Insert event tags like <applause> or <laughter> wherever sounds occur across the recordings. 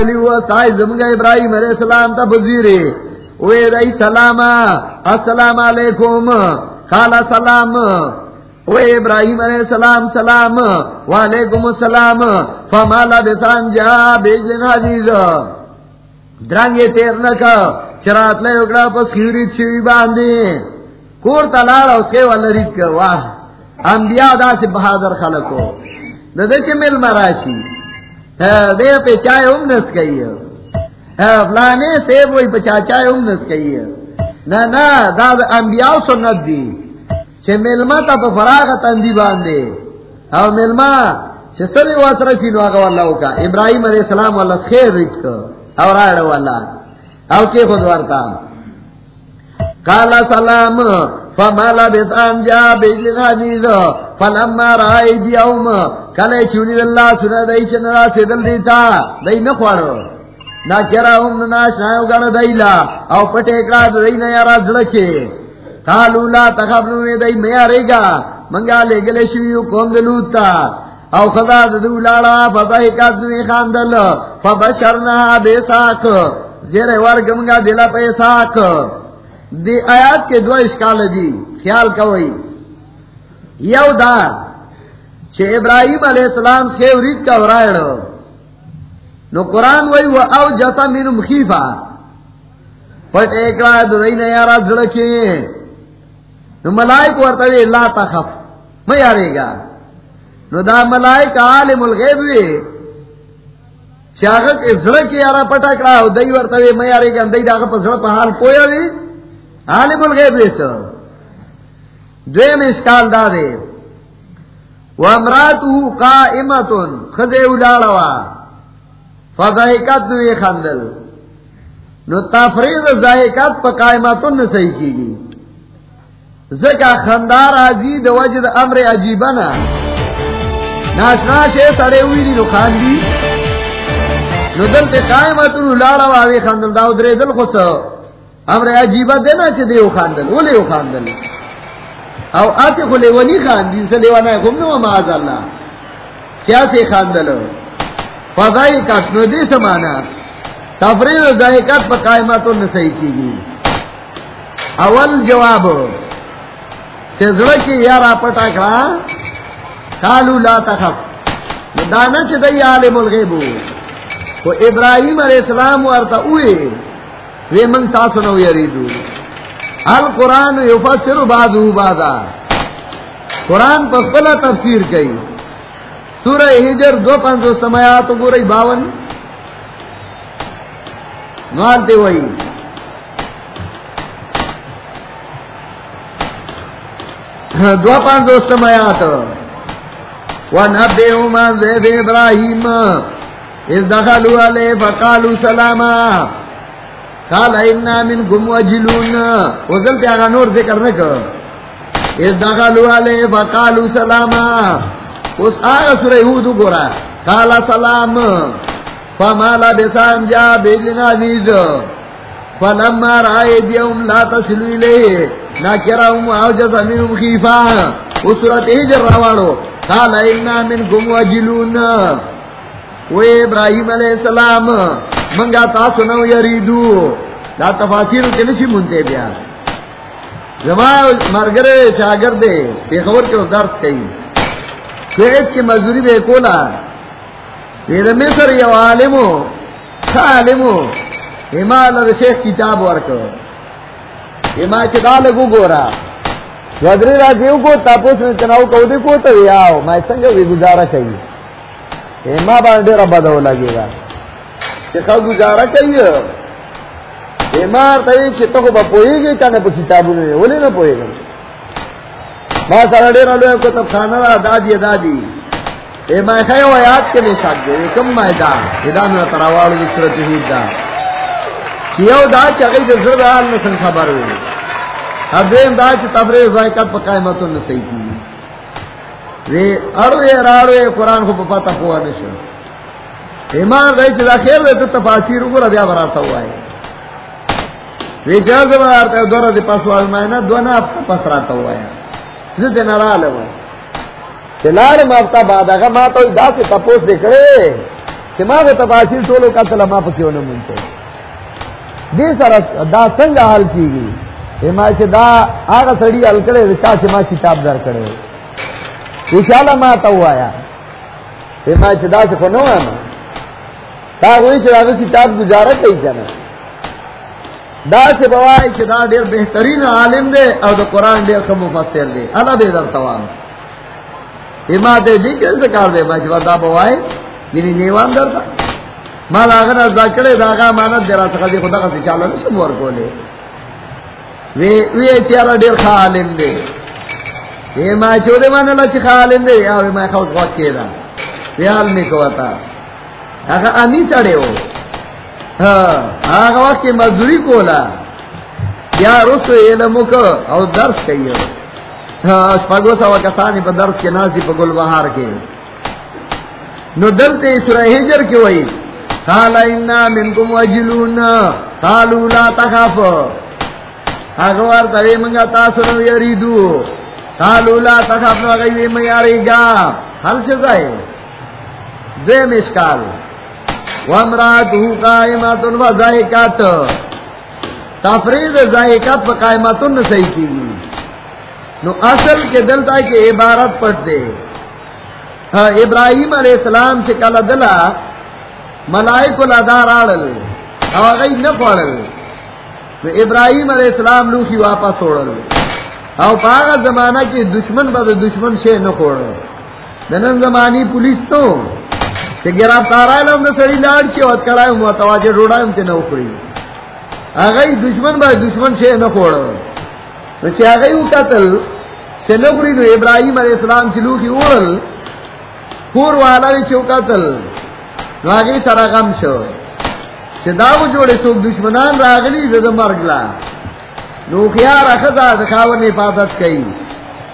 ابراہیم علیہ السلام تا بزیری وی سلام السلام علیکم خالا سلام۔ وی ابراہیم علیہ السلام سلام، وعلیکم السلام، فمالا بسان جا بیجن حدیث درنگی تیر نکا، چرات لے اکڑا پس خیریت شوی باندی کور تلاڑا اس کے والا ریت کا واہ۔ انبیاء دا سے بہادر خلقو۔ دا دے چے مل مراشی۔ ہاں، دے پہ چائے امنس کئی ہاں، فلانے سے وہی پچا چائے امنس کئی نا نا دا دا انبیاء سنت دی۔ چے ملما تا پا فراغت اندی باندے۔ ہاں، او ملما چے سری واسرسی نو آگا واللہ کا ابراہیم علیہ السلام واللہ خیر ریت کا اور آڑا واللہ او کی خود ورتا۔ کالا سلام۔ فمالا بسان جا بیجی غانیز فلما رائی دیوم کلے چونی دلہ سنا دائی چنرا سیدل دیتا دائی نخوارو نا کرا ام ناشنائیو گانا دائیلا او پٹے اکڑا دائی نیارا زڑکے۔ قالو لا تخبنو میں دائی میا ریگا منگا لے گلے شویو کون دلوتا او خدا دو لالا فضائکات نوی خاندل۔ فبشرنا بے ساک۔ زیر ورگمگا دلا پہ ساک۔ دی آیات کے دو اشکال دی، خیال کوئی۔ یو دار چھے ابراہیم علیہ السلام سے ورید کا ورائڑ نو قرآن وی و او جسا من مخیفا۔ پٹ ایک رائد دی نیارا زڑکے نو ملائک ورطوی لا تخف۔ میں یارے گا۔ نو دا ملائک عالم الغیب وی۔ چاگت زڑکی یارا پٹکڑا دی ورطوی میں یارے گا۔ دی دا پا زڑ پا حال پویا وی۔ عالم الغیب ویسا دویم اشکال دا دے۔ وامراتو قائمتن، خزے اڈاڑوا۔ فضائقات نوی خاندل نو تفرید زائقات پا قائمتن نسائی کی گی زکا خندار عزید وجد امر عجیبنا۔ ناشنا شے سڑے ہوئی دی نو خاندی۔ نو دل تے قائمتن اڈاڑوا وی خاندل داو درے دل خسو امر عجیبہ دینا چھ دیو خاندل او لیو خاندل او آتے کو لیونی خاندی سے لیوانا ہے خمنو معاذ اللہ۔ کیا سے خاندل فضائی کات نو دے سمانا۔ تفرید ذائقات پا قائماتو نسائی کی گی۔ اول جواب چھے زڑکی یارا پٹا کھا کالو لا تخف۔ دانا چھے دی عالم الغیبو کو ابراہیم علیہ السلام وارتا اوئے۔ وی من تاسو نو یریدو. القرآن یفسر بعضو بعضا. قرآن پس پلا تفسیر کئی. سورہ حجر دو پانچو سمیات گو رئی باون نوالتے وئی. دو پانچو سمیات ونبیہو من زیب ابراہیم اذ دخلو علیہ فقالو سلاما. قال اینا من گم وجلون وزل تے آگا نور ذکر نکا. اذ دخلو علیہ فقالو سلاما. اس آگا سورہ حودو گورا. قال سلام. فمالا بسان جا بیجن عزیز. فلما رائے دیوم لا تسلو الیہ ناکرہم آوجز منهم خیفا اس سورت حجر روانو قال اینا من گم وجلون وہ ابراہیم علیہ السلام. منگا تاسو نو یریدو. دا تفاصیل کے نشی منتے بیا. زمان مرگر شاگردے بے خبر کے درس کئی کویت کی مزدوری بے کولا وید مصر یو عالمو خا عالمو اما اللہ شیخ کتاب ورکو اما چدا لگو گورا ودری را دیو کو تاپوس میں چناو کو دے کو تو یاو میں سنگا بھی گزارا کئی اما باندے را بدو لگے گا چکا گزارا کئی ایمار تاوی چی تو کو با پوئی گئی کانا پا کتابو نے ولی نا پوئی گئی ما سارا دیر علوی کتب خانہ را دادی دادی ایمان خیو آیات کے میں شاک دے کم مای دا ادا میں تراوالو دی صورت حید دا کیو دا چی اگئی دا زرد آل نسن خبر ہوئی اب دیم دا چی تفریح زائقات پا قائمتون نسی کی وی اڑوے راڑوے قرآن کو پتا پوا نشو ایمان غی چی خیر دے، تو تفاصیر اگر بیا براتا ہوا ہے وی جاز بارتا ہے دورا دی پاس والمائنہ دو نافتا پس راتا ہوا ہے زد نرال ہوا ہے چلار مافتا بعد اگر ما تو دا سے تپوس دے کرے کہ ماں وہ تباشر ٹولو کا تلا ماں پکیو نہ منتے دے سر دا سنگ حال کی گئی اما چې دا هغه سړی ال کړي رچا چې ما کتاب در کړي وشاله ما ته وایا اما چې دا څه کو نو ما تا وایي چې هغه کتاب گزاره کوي کنه دا چې بوای چې دا ډیر بهترین عالم دی او د قران ډیر کوم مفسر دی. الا به در توام اما ته دې کې څه کار دی؟ ما چې دا بوای یعنی نیوان درته ما لاغه نه ذکرې داغه مانت درا څخه دې خدا کا چاله نشم ور کولې وی وی چې را ډیر عالم دی. یې ما چې دې باندې لا چې عالم دی او ما خو وخت کېدا وی حال می کوتا هغه امی چړیو هغه وخت مزدوری کولا یا رسو علم کو او درس کوي. شپږو سو کسانی په درس کې نازي په ګل بهار کې. نو دلته سورہ ہجر کې وایي، قال ان منکم وجلون قالوا لا تخاف. هغه ورته موږ تاسو نو یریدو. قالوا لا تخاف. نو هغه یې مې یریګا حل شځای دې مشکال وامراته قائمات و ذائقات تفرید ذائقات نو اصل کے دلتا کے عبارت پڑھ دے. ابراہیم علیہ السلام سے کلا دلا ملائک الادار آڑل او نہ پڑل نو ابراہیم علیہ السلام لوخی واپس اوڑل. او پاگا زمانہ کی دشمن با دشمن شے نہ کوڑل دنن زمانی پولیس تو کہ گرفتار آئے لهم دا سڑی لاڑ شی وات کڑائی متواجر روڑائی ہم تے نہ اکڑی اگئی دشمن با دشمن شے نہ کوڑل نو چې هغه یو قتل چې نګوري نو ابراهيم عليه السلام چې لوخي وړل پور والا وی چې قتل. نو هغه سره غم شو. چې دا و جوړې دشمنان راغلي د مرګ لا نو خيار اخذا د خاون حفاظت کوي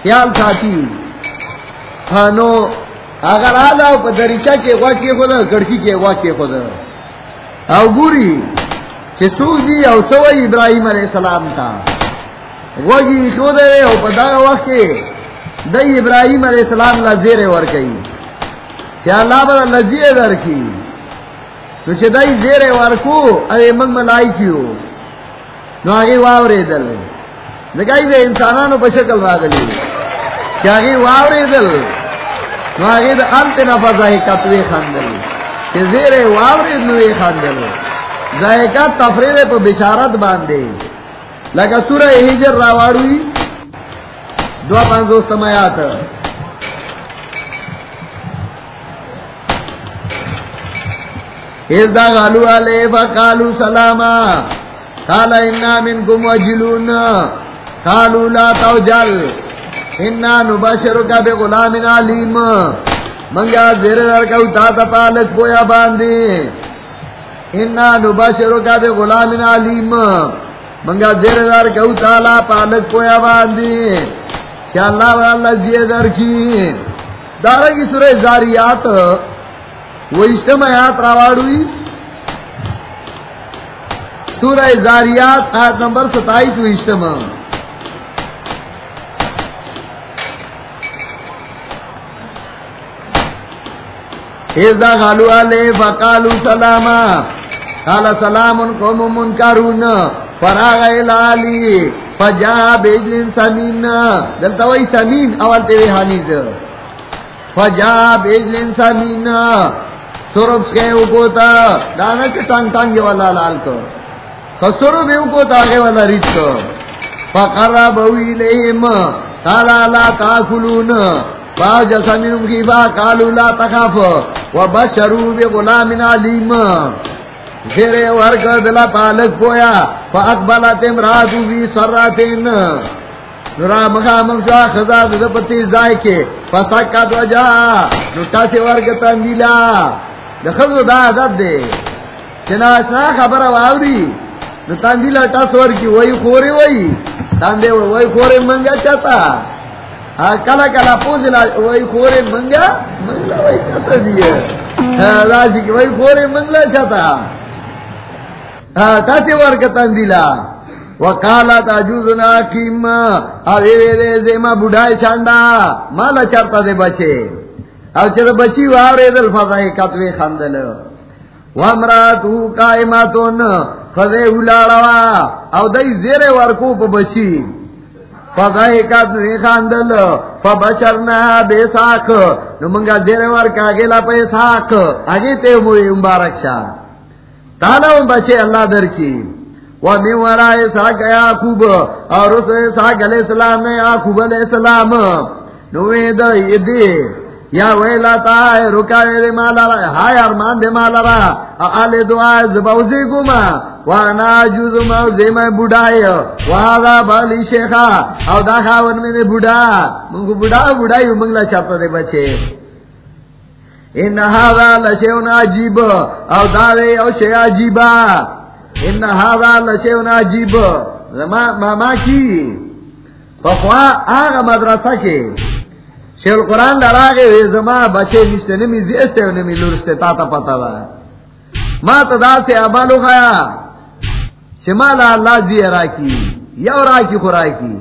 خیال ساتي نو اگر آلا په دریچا کې واقع خود کڑکی کې واقع خود او ګوري چې څوک دی او سوې ابراهيم عليه السلام ته؟ وگی شو دے او پدا وقت کے دئی ابراہیم علیہ السلام لا زیر ور کئی اللہ بر لذی در کی نو چا دئی زیر ور کو اے منگ ملائی کیو نو آگے واورے دل نگائی دے انسانانو پا شکل راگلی چا آگے واورے دل نو آگے دا انت نفا زائقات وے خاندل چا زیر واورے دنوے خاندل زائقات تفرید پا بشارت باندے لگا سورہ ہجر راواڑی دو پانچ سمایات اس دا غالو علی فقالو سلاما. قال انا منکم وجلون قالو لا توجل. انا نبشرک بغلام علیم۔ منگا زیر درکو تا تا پالک پویا باندی انا نبشرک بغلام علیم۔ منگا دیر دار کہ تعالی پالک پویا باندی کہ اللہ و اللہ دیئے در کی۔ دارا کی سورہ زاریات، وہ اجتماع آیات راوڑوئی۔ سورہ زاریات آیت نمبر ستائیس وہ اجتماع ایزا غالو علیہ فقالو سلاما. قال سلام قوم منکرون. فراغ الالی فجا بیجلن سمین. دلتا وی سمین، اول تیوی حانیز فجا بیجلن سمین. سرب سکے اوکوتا دانا چا تانگ تانگی والا لال کو. خسرب اوکوتا آگے والا ریت کو. فقرب اوی لیم قالا لا تاکلون. فاج کی با قالو لا تخاف وبشرو بغلام علیم. زیرے دلا پالک پویا فاقبلا تیم راتو بی نورا دا کے فسکت نوٹا دا عدد دے. چنا اشنا خبر واوری، نو تندیلا ٹاس ورکی وی خوری وی. تندے وی خوری منگا چاہتا. کلا کلا پوزلا وی خوری منگا؟ منگلا وی چاہتا دیئے۔ ہاں، راجی کی وی خوری منگلا چاہتا ہاں، تاتی ورکتن دیلا۔ وقالا تاجوزنا کیم۔ اوی وی دے زیما بڑھائی شانڈا مالا چرتا دے بچے۔ او چرا بچی واری دل فضائی کتوی خندل وامراتو قائماتون، خزے اولاروا او دای زیر ورکو پا بچی۔ خاندل، فبشرنا بے گیلا پا ساخ آگے تے موی مبارک شا. تالا بچے اللہ در کی. وہ میورا ایسا گیا خوب اور اس ایسا گلے سلام نے یاکوب علیہ السلام. نوید یہ دے یا ویلا تا رکا دے مالا را ہائے ارمان دے مالا را آلے دعا زباوزی گما وانا جوز موزی میں بڑھائی وادا بالی شیخا، او دا خاون میں دے بڑھا منگو بڑھا بڑھائی منگلا چاہتا دے بچے۔ ان هذا لشيء عجيب او دا دے او شیء عجیبا۔ ان هذا لشيء عجیب۔ ما ما کی؟ فقوا آغا مدرسہ کے۔ شیل قرآن لڑا گئے زما بچے نشتے نمی زیستے و نمی لرستے تا تا پتا دا ما تا دا سے عمالو خیا شمالا اللہ زی را کی یو را کی خورا کی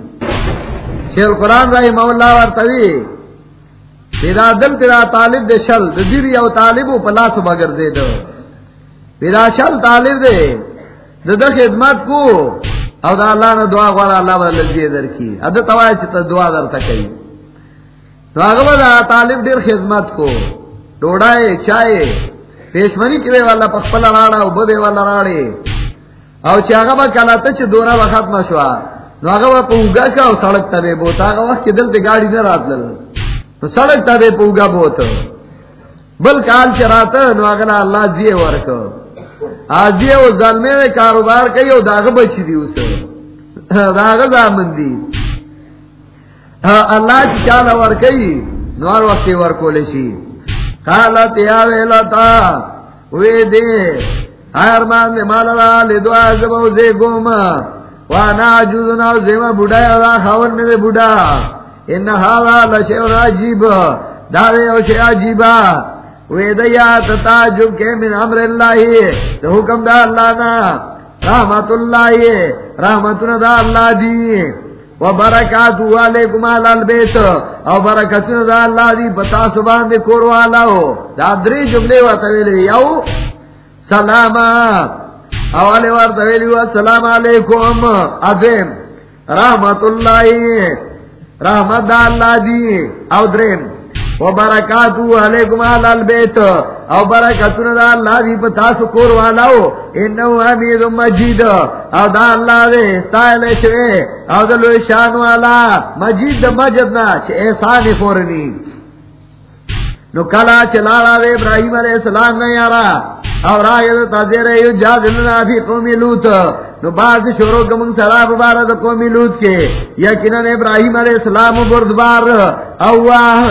شیل قرآن رہی مولا ورطوی پیدا دل تیرا طالب دے شل دے دیر یو طالبو پلا سو بگر دے دو پیدا شل طالب دے دے دے خدمت کو او دا اللہ نے دعا غوارا اللہ بر لزی در کی ادھا توائی چتا دعا در تکی طالب دیر خدمت کو. ڈوڑائے چائے پیشمنی کے والا پخپلا راڑا او ببے والا راڑے او چاگا با کلا تا چھ دورا با ختم شوا نو آگا با پوگا کا او سڑک تبے بوتا آگا وقت کی دل تے گاڑی نہ رات لل نو سڑک تبے پوگا بوتا بل کال چھ راتا نو آگا نا اللہ دیئے ورکو آج دیئے او ظلمے نے کاروبار کئی او داغا بچی دی اسے داغا زامن دی اللہ کی چال ور کئی نور وقت ور کو لشی قالت، یا ویلتا، وی دے ہر مان دے مال را لے دعا زبو زے گوم وانا جوزنا زما بوڑا یا خاون میں دے بوڑا ان حالا لشے عجیب دارے او شے عجیبا وی دیا تتا جو کہ من امر اللہ تو حکم دا اللہ نا رحمت اللہ رحمتنا دا اللہ دی و برکات علیکم علی البیت او برکتنا دا اللہ دی بتا سبحان دے کور والا ہو دا دری جملے و تویلی یو سلام اوالے وار تویلی و سلام علیکم ادھیم رحمت اللہ رحمت دا اللہ دی او دریم و برکاتو علیکم آل البیت. او برکاتو دا اللہ دی پتا سکور والاو. انہو حمید مجید. او دا اللہ دے ستائل شوے او دلو شان والا. مجید دا مجدنا چھ احسان فورنی. نو کلا چلالا دے ابراہیم علیہ السلام نے یارا. اور آیت تازیر ایو جادلنا فی قومی لوت. نو باز شروع کمنگ سراب بارد قومی لوت کے. یقیناً ابراہیم علیہ السلام بردبار. اواہ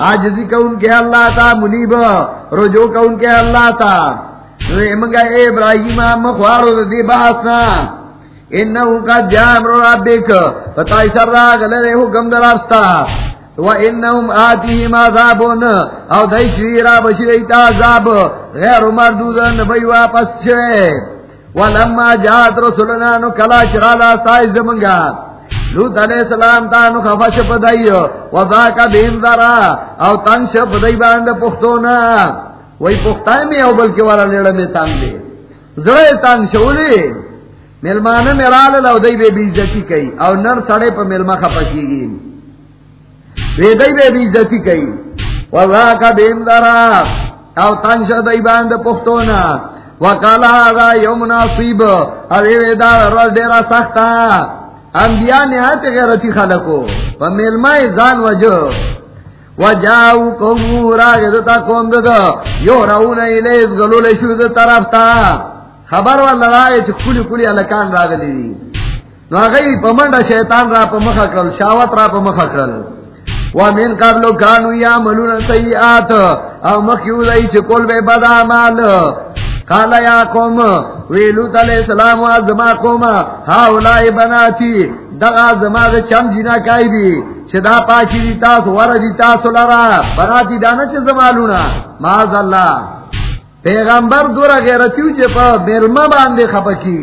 آجزی کا ان کے اللہ تا، منیب رجوع کا ان کے اللہ تا۔ منگا، اے ابراہیم مخوارو دی باسنا انہو کا جام رو ربک فتائی سر راگ لرے حکم در افستا وَإِنَّهُمْ آتِهِمْ عَذَابٌ او دای شویرا بشریتا عذاب، غیر مردودن بی واپس شوے۔ ولما جات رسولنا، نو کلا چرالا سائز منگا۔ لوت علیہ السلام تا نو خفش پدائی وذاکا بین ذرا. او تنش پدائی باند پختونا. وی پختائی میں او بلکی والا لیڑا میں تانگ دے زرے تانگ شولی. ملمانا میرال لو دای بے بیزتی کئی. او نر سڑے پا ملما خفا کی گئی ویدئی بے بیزتی کئی. وذاکا بین ذرا. او تنش دائی باند پختونا. وکالا دا یوم ناصیب ارے ویدا روز دیرا سختا. انبیاء نہایت غیرتی خلقو. پا ملمائی زان وجو وجاو قومو راگدتا قوم دتا یو راون ایلیز گلول شود طرف تا خبر والا رائے چھ کلی کلی علکان راگلی دی نو آگئی پا منڈا شیطان را پا مخکرل شاوت را پا مخکرل ومن قبل کانو یا ملون سیئات او مخیو دائی چھ کل بے بدا مال قال یا قوم ویلوت علیہ السلام وازما قوم ہاولائی بناتی، دغا زما دا چم جنا کئی دی چدا پاکی دی تاسو ورا دی تاسو لرا، بناتی دانا چه زمالونا ماز اللہ۔ پیغمبر دورا غیرتیو چه پا مرما باندے خپکی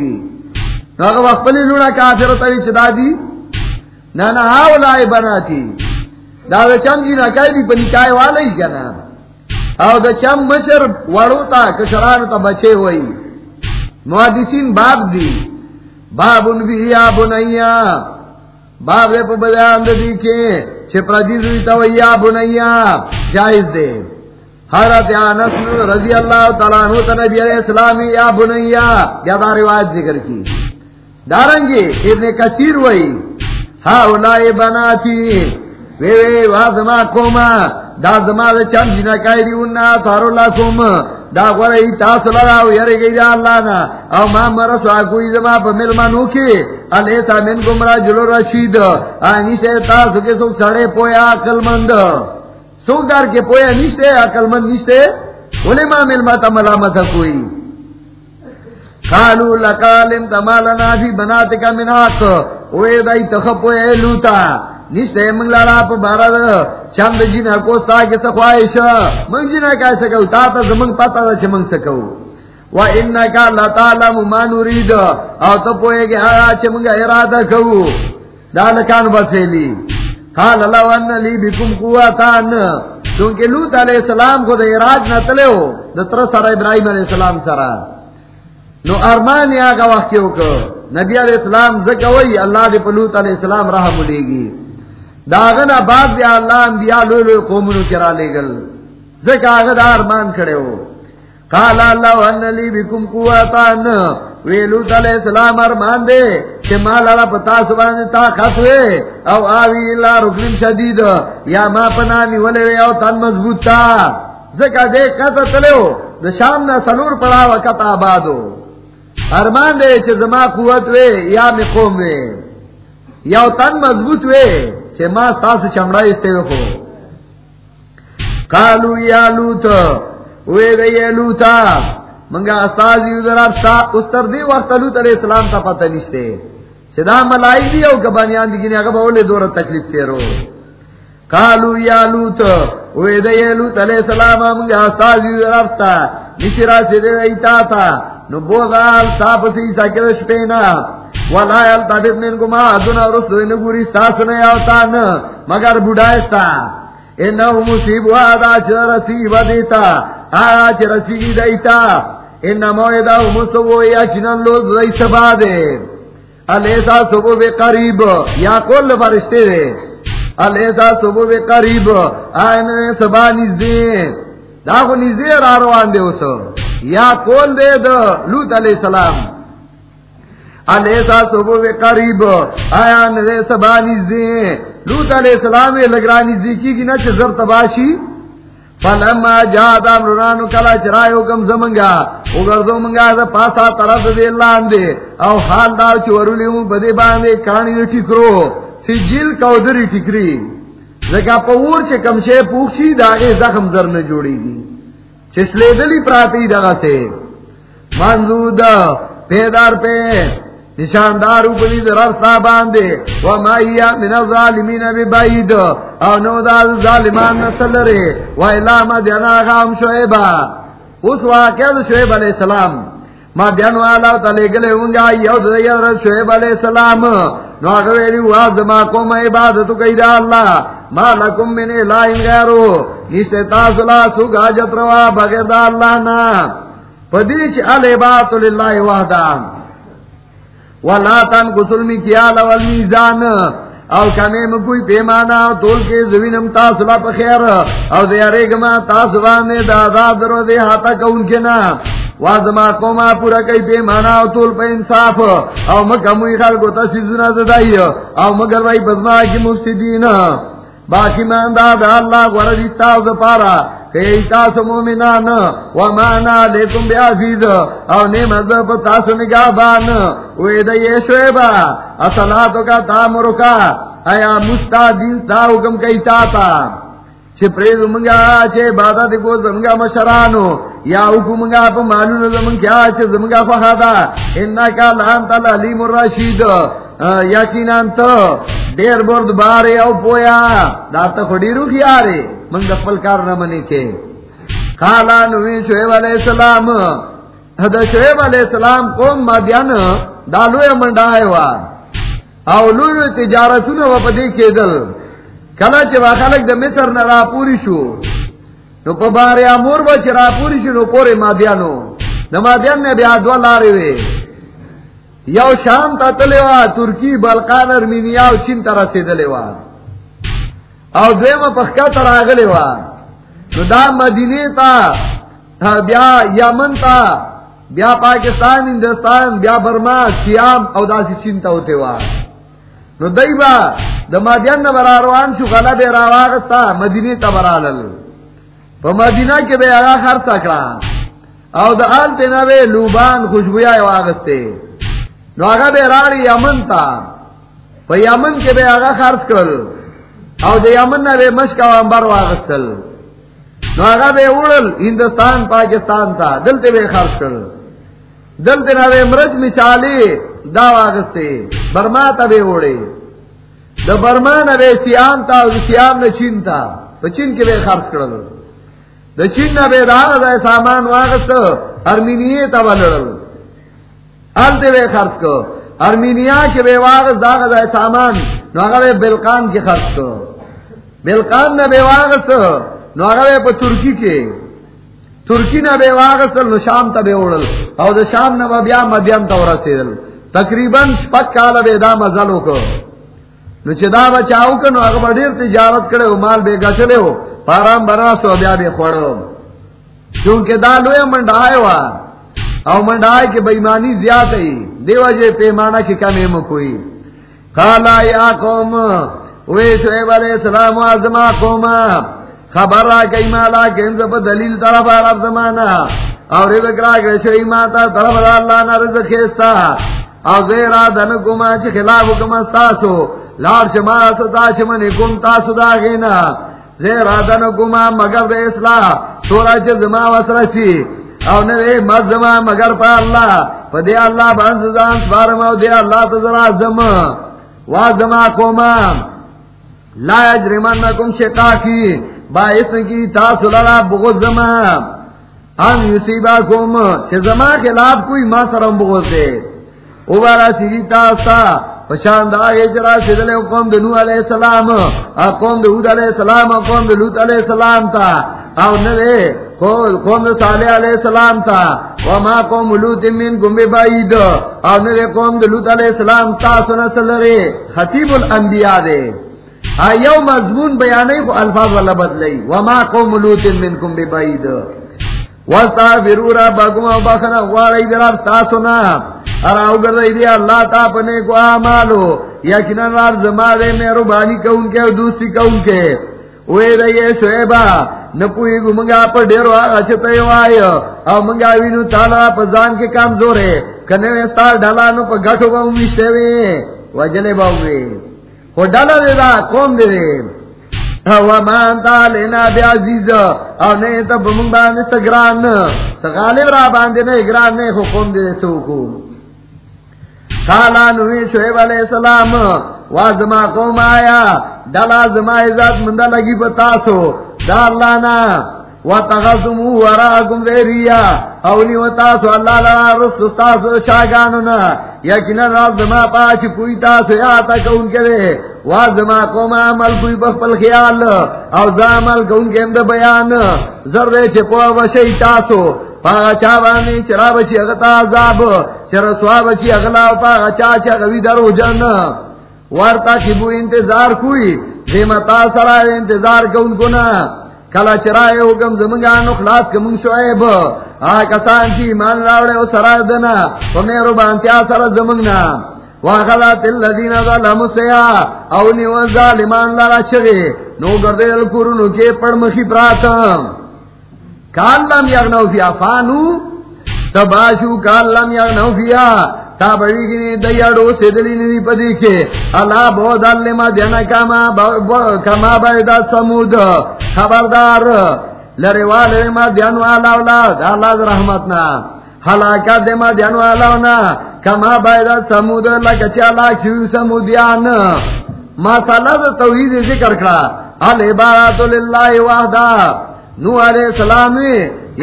ناغا وقت پلی لونا کافر تاوی چدا دی۔ نانا ہاولائی بناتی۔ دا دا چم جنا کئی دی پنکای والا ہی کنا؟ او دا چم مشر وڑو تا کشرانو تا بچے ہوئی۔ محدثین باب دی۔ باب ان بھی یا بنیا باب دے پا بیان دی کے چھپرا دی دوی تا یا بنیا جائز دے۔ حضرت انس رضی اللہ تعالیٰ عنہ تا نبی علیہ السلامی یا بنیا یا روایت ذکر کی۔ دارنگی ابن کثیر وئی۔ ہاں اولائی بناتی۔ وی وی وازما کوما دا زما دا چم جنا کئی دی اننا تارو اللہ کوم دا غوری، تاسو لراو یری گئی دا اللہ نا. او ما مرسو آکوی زما پا ملمانو کی علیسا من کم را جلو رشید. آنی سے تاسو کے سوک سڑے پویا عقل مند. سوک دار کے پویا نیشتے عقل مند نیشتے ولی ما مل ما ملماتا ملامتا کوئی قالو لکالم تمالنا فی بناتکا من حق. اوے دائی تخپوئے لوتا. نشتے منگ لارا پا بارا دا چند جینا کوستا کے سخوائش منگ جینا کہا سکو تا تا زمنگ پتا دا چھ منگ سکو و انکا لطالم ما نورید او تا پوئے گے آیا چھ منگ ارادہ کھو دا لکان بسیلی قال اللہ ان لی بکم قواتان چونکہ لوت علیہ السلام کو دا اراج نہ تلے ہو دا ترس سر ابراہیم علیہ السلام سرا نو ارمان یا کا وقت کیوں کہ نبی علیہ السلام زکوئی اللہ دے پلوت علیہ السلام رحم لے گی داغن آباد دیا اللہ انبیاء لو لو قومنو کرا لے گل. زکا آغد آرمان کھڑے ہو. قال اللہ ان لی بکم قواتان ویلو علیہ السلام ارمان دے کہ مال اللہ پتا سبان تا خطوے او آوی اللہ رکن شدید. یا ما پنانی ولے وے او تن مضبوط تا. زکا دے قطع تلے ہو. دا شام نا سلور پڑا وقت آبادو ارمان دے چھ زما قوت وے یا می قوم وے. یا تن مضبوط وے. چھ ما تاس چمڑا استے وے کالو یا لوت وے دے یا لوتا منگا استاز یو در افستا استر دی وقت لوت علیہ السلام تا پتہ نشتے چھ ملائی دی او کبانیان دی گنی اگا بولے دور تکلیف تیرو کالو یا لوت وے دے یا لوت علیہ السلام منگا استاز یو در افستا نشرا سے دے ایتا تا۔ نو بوغال صاف شپینا. ولا یلتفت نگوری مگر بڑھائستا انہو مصیب چر رسیب دیتا. چر دیتا. مویدہ مصبو یا چنن لوز دی سبا دے علیسا بے قریب یا کل فرشتے دے. علیسا بے قریب آئین سبا نزدین داغو نزدین را روان دے اسو یا کول دے دو لوت علیہ السلام. علیہ صبح قریب. آیا نزے سبا نزدے لوت علیہ السلام لگرا نزدی کی گی نا چزر تباشی فلما جاد امرانو کلا چرائے حکم زمنگا اگردو منگا دا پاسا طرف دے اللہ اندے او حال داو چی ورولی ہوں بدے باندے کانی ٹکرو سی کودری ٹکری زکا پور چے کمشے پوکشی داغے زخم زر نہ جوڑی گی چسلے دلی پراتی دگا سے. منزود پیدار پہ نشاندار اوپنی در رستا باندے. ومائیا من الظالمین بی بعید او نو دا ظالمان نسل رے. و الام دینا غام شعیبا. اس واقعہ دا شعیب علیہ السلام. ما دیانو آلاو تلے گلے ہونگا یو دا یاد شعیب علیہ السلام. نو اگویلی واز ما قوم عبادتو کئی دا اللہ، ما لکم من الہین غیرو، نیستے تاسولا سوگ حجت روا، بغیر دا اللہ نا. پدیچ العبادت للہ وحدا ولا تن گسل می کیا لول میزان او کمی مکوی پیمانا تول کے زوینم تاسولا پا خیر او دیارے گما تاسوان دا دا درو دے ہاتا کون کے نا. وازما قوما پورا کئی پیمانا، او تول پا انصاف. او مکموی خلقو تا زدائی. او مگر رائی بزما کی مفسدین. باقی ماندا دا دا اللہ غرض استاو پارا کہ تاسو مومنان و مانا لیکم بیا او نیم از تاسو نگابان وی دا یہ شعبا اصلاتو کا تامرو کا ایا مستا دین ستا حکم کئی تاتا چھے پریز منگا چھے بادا دکو زمگا مشرانو یا حکم منگا پا معلوم زمن کیا چھے زمگا فخادا انکا لانتا لعلیم الرشید یقیناً تو دیر برد بارے او پویا داتا خودی رو خیارے من دفل کار نہ منے کے۔ خالا نوی شعیب علیہ السلام، دا شعیب علیہ السلام قوم مادیان دالوی منڈائے وا۔ او لوی تجارتون و پدی کے دل کلا چه خلق دا مصر نرا پوری شو۔ نو پا بار امور با چرا پوری شنو پوری مادیانو۔ نو مادیان نے بیا دو لارے وے۔ یو شام تا تلیوا ترکی، بلقان ارمینیا و چین تا رسی دلیوا او دویم پخکا تا راگلیوا نو دا مدینی تا بیا یمن تا، بیا پاکستان، ہندوستان، بیا برما سیام او دا سی چین تا ہوتے وا. نو دای با، د مدین نه براروان شو غلا به راواغستا مدینه ته برالل په مدینه کې به هغه خرڅ کړه او د آل ته نه لوبان خوشبویا واغسته نو هغه به راړي یمن تا په یمن کې به هغه خرڅ کړل. او د یمن نه به مشک او انبر واغستل. نو هغه به وړل هندستان، پاکستان ته. دلته به خرڅ کړل. دلته نه به مرج مثالی دا واغسته برما ته به وړي. د برما نه به سیام ته او سیام نه چین ته. په چین کې به خرڅ کړل. د چین نه به دا آگا سامان واغسته ارمینیه ته ولړل آلتے بے خرچ کو۔ ارمینیا کے بے واغ داغ دائے سامان۔ نوغے بلکان کی خرچ کو۔ بلکان نہ بے واغس نوغے پہ ترکی کے۔ ترکی نہ بے واغس نو شام تا بے اڑل او دا شام نہ بیا مدین تا ورسیدل۔ تقریباً شپک کالا بے دا مزلو کو۔ نو چه دا بچاو که اگر دیر تجارت کرے ہو مال بے گچلے ہو پارام بناسو بیا بے خوڑو۔ چونکہ دا لویا منڈ آئے وہاں او منڈائے کہ بےمانی زیادہ ہی دیو جے پیمانہ کی کمی مکوئی کالا یا قوم وے شعیب علیہ السلام آزما قوم، خبر را کئی مالا کہ انزا پا دلیل طرف عرب زمانہ۔ اور رزق را کہ شعیب ماتا، طرف اللہ نا رزق خیستا۔ او زیر آدھن کما چی خلاف کم استاسو لار شما ستا چمن کم تاسو دا غینا۔ زیر آدھن کما مگر دے اصلاح سورا چی زما وسرسی او نے مزما مگر پا اللہ پا اللہ بانس زان سبارم او دے اللہ تزرا زم وازما قوما لا اجرمانکم شقاقی باعث کی تاسو لرا بغض زما ان یسیبا کوم چھ زما خلاف کوئی ما سرم بغض دے. او بارا سیگی تاستا پشاند آگے چرا سیدلے قوم دے دنو علیہ السلام قوم دے دہود علیہ السلام قوم دے دلوت علیہ السلام تا۔ او ندے قوم دا صالح علیہ السلام تا۔ وما قوم لوت من گم بعید۔ او ندے قوم دا لوت علیہ السلام تا سنا سلرے خطیب الانبیاء دے۔ ایو مضمون بیانے کو الفاظ والا بدلئی۔ وما قوم لوت من گم بعید۔ واستغفروا ربكم وبخنا واري دراب ساتنا اراو گردائی دیا اللہ تا پنے کو آمالو یقینا رب زما دے مہربانی کون کے دوستی کون کے وے دے شعیبہ نپوئی گو منگا پر ڈیرو آگا چھتا یو آئی او منگا وینو تالا پا زان کے کام زورے کنے ویستار ڈالا نو پا گھٹو با امیشتے وے وجلے با ہوئے خو ڈالا دے دا، قوم دے دے. ومان تا لینا بی عزیز او نے تب باندے سگران سغالب را باندے خو قوم دے سوکو نوی شعیب علیہ السلام وازما قوم آیا؟ ڈالا زما عزت مندہ لگی بتاسو دا اللہ نا وتغزمو وراءكم ذريا اونی وتاسو اللہ لرا رسل تاسو شاگانونا یقینا رب زما پاچ پوئی تاسو یا تک ان کے دے وازما قوم عمل پوئی بخپل خیال او زامل کون کے امد بیان زرد چپو وشی تاسو پاگا چاوانی چرا بچی اغتا عذاب، چرا سوا بچی اغلا پاگا چاچا غوی درو جن. وارتا کبو انتظار کوئی زیمتا سرا انتظار کون کنا. کلا چرائے حکم زمنگا نخلاص کمون شعیب. آئے کسان چی مان راوڑے او سرا دنا. فمیرو بانتیا سرا زمنگنا واخذات اللذین ظلم سیا اونی و ظالمان لارا چگے. نو گردے الکورنو کے پڑمخی پراتم. کاللم یغنو فیا فانو تباشو کاللم یغنو فیا. تا بڑی گنی دیاڑو سیدلی ندی پدی کے اللہ بہت علمہ دینا کما کما بایدہ سمود خبردار لرے والے ما دیانو والا اولاد، اللہ رحمتنا حلاکات دے ما دیانو والا اونا کما بایدہ سمود لکا چالاک شیو سمودیان ما صلاح دا توحید ذکر کرا العبارات للہ وحدہ نو علیہ السلام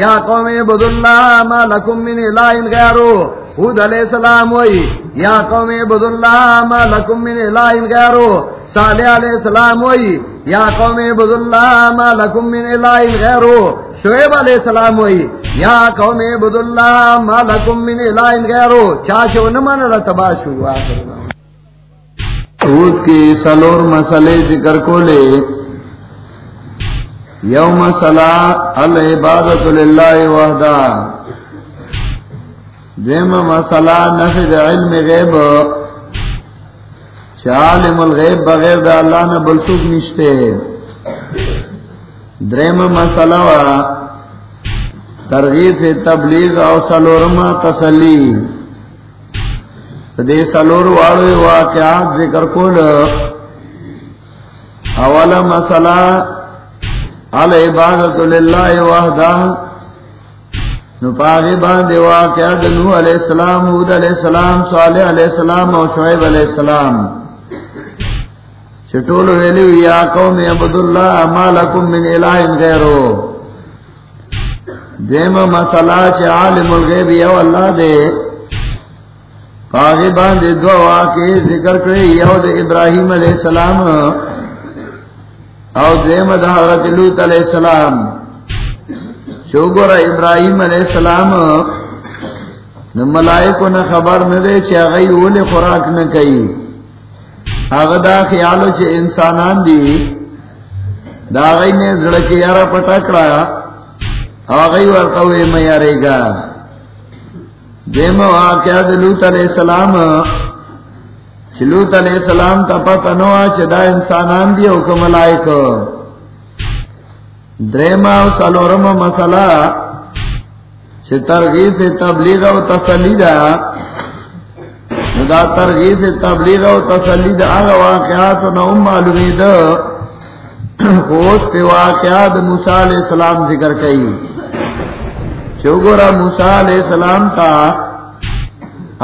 یا قوم عبداللہ ما لکم من الہ غیرو حود علیہ السلام وئی، یا قوم عبداللہ ما لکم من الہ غیرو صالح علیہ السلام ہوئی یا قوم عبد اللہ ما لکم من الہ غیرو شعیب علیہ السلام ہوئی یا قوم عبد اللہ ما لکم من الہ غیرو چاچو نمان رتباشو خود کی سلور مسئلے ذکر کو لے یوم مسئلہ العبادت للہ وحدہ۔ دیم مسئلہ نفذ علم غیب. عالم الغیب بغیر دا اللہ نے بلسوک نشتے. درم مسئلہ وا ترغیب تبلیغ او سلورم تسلی. دے سلور واڑو واقعات ذکر کول. اولا مسئلہ، علی عبادت للہ وحدہ. نپاغی باندے واقعات نوح علیہ السلام حود علیہ السلام، صالح علیہ السلام اور شعیب علیہ السلام۔ چٹول ویلو، یا قوم عبد اللہ ما لکم من الہ غیرو۔ دیم مسئلہ چھ عالم الغیب یو اللہ دے۔ فاغبان دے دو واقعی ذکر کرے، یو دے ابراہیم علیہ السلام او دیم دا حضرت لوت علیہ السلام۔ چوگور ابراہیم علیہ السلام ملائکو نے خبر نہ دے چھ اولی خوراک نہ کئی. اغدا خیالو چے انسانان دی، دا غی نے زڑکی یارا پٹکڑا آغی ورطوی میارے گا. دیم واقعہ دلوت علیہ السلام چلوت علیہ السلام تا پتا نوا دا انسانان دی حکم لائکو دریما و سلورم مسئلہ چے ترغیف تبلیغ و تسلی دا دا ترغیب تبلیغ و تسلی دا واقعات و نعم معلومی دا خوش پہ واقعات موسیٰ علیہ السلام ذکر کئی چوگورا موسیٰ علیہ السلام تا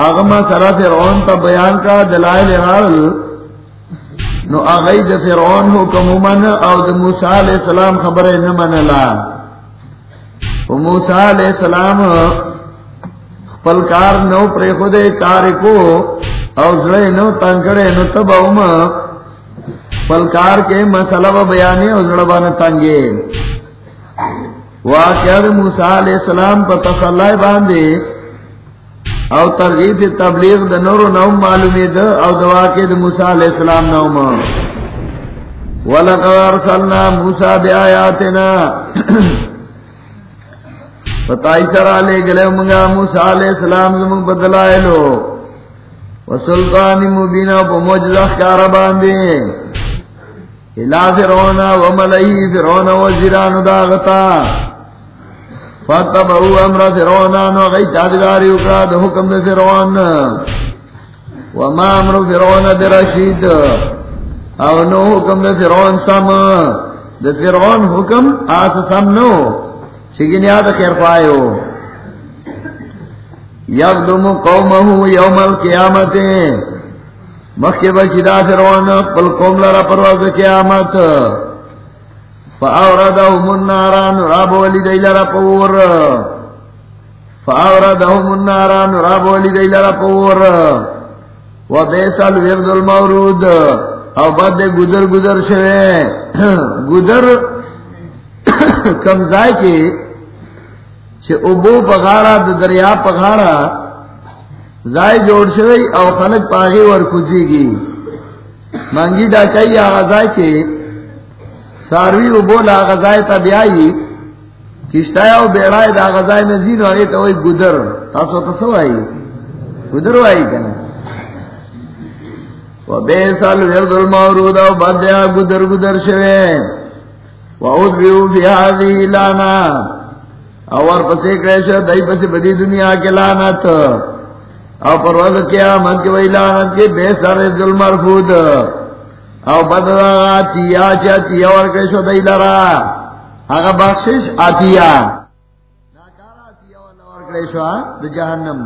آغما سرا فرعون تا بیان کا دلائل رال نو آغای دا فرعون حکم من او دا موسیٰ علیہ السلام خبر نمن لا و موسیٰ علیہ السلام پلکار نو پر خود کار کو او زڑے نو تنگڑے نو تب اوم پلکار کے مسئلہ و بیانے او زڑ بان تنگے واقعہ موسیٰ علیہ السلام پر تصلی باندے او ترغیب تبلیغ د نور نوم معلومی دا او دوا دواقع د موسیٰ علیہ السلام نوم وَلَقَدْ أَرْسَلْنَا مُوسَى بِآيَاتِنَا <clears throat> فتائی سرا لے گلے منگا موسیٰ علیہ السلام زمان بدلائے لو وسلطانی مبینہ پا موجزہ خکارا باندے. الہ فرعون و ملئی فرعون و زیران داغتا امر فرعونان و غی تابداری اکرا دا حکم دا فرعون. وما امر فرعون برشید. او نو حکم دا فرعون سم. دا فرعون حکم آس سم نو چکن یاد خیر پائیو یقدم قومہو یوم القیامت. مخی بچی دا فرعون پل قوم لرا پرواز قیامت. فاوردهم الناران راب لرا پور فاوردهم الناران راب لرا پور و بیسال المورود او بد گدر گدر شوے <coughs> گدر <coughs> کمزائی کی چھے ابو پغاڑا دریا پغاڑا زائی جوڑ شوئی او خلق پاغی ور کجی گی مانگی ڈاکائی آغازائی کے ساروی ابو لاغازائی تبیائی کشتایا و بیڑائی دا آغازائی نزین وائی تا وئی گدر. تاسو تسو آئی؟ گدر وائی کنا. و بیسال ورد المورود او بدیا گدر گدر شوئی و او بیو فی حاضی لانا. اور پسے کریشا دائی پسے بدی دنیا کے لانت او پرواز قیامت کے وی لانت کے بے سارے ذل مرفود او او بدلا آتیا چا تیا اور کریشا دائی لرا. آگا بخشش آتیا ناکار آتیا والا دا جہنم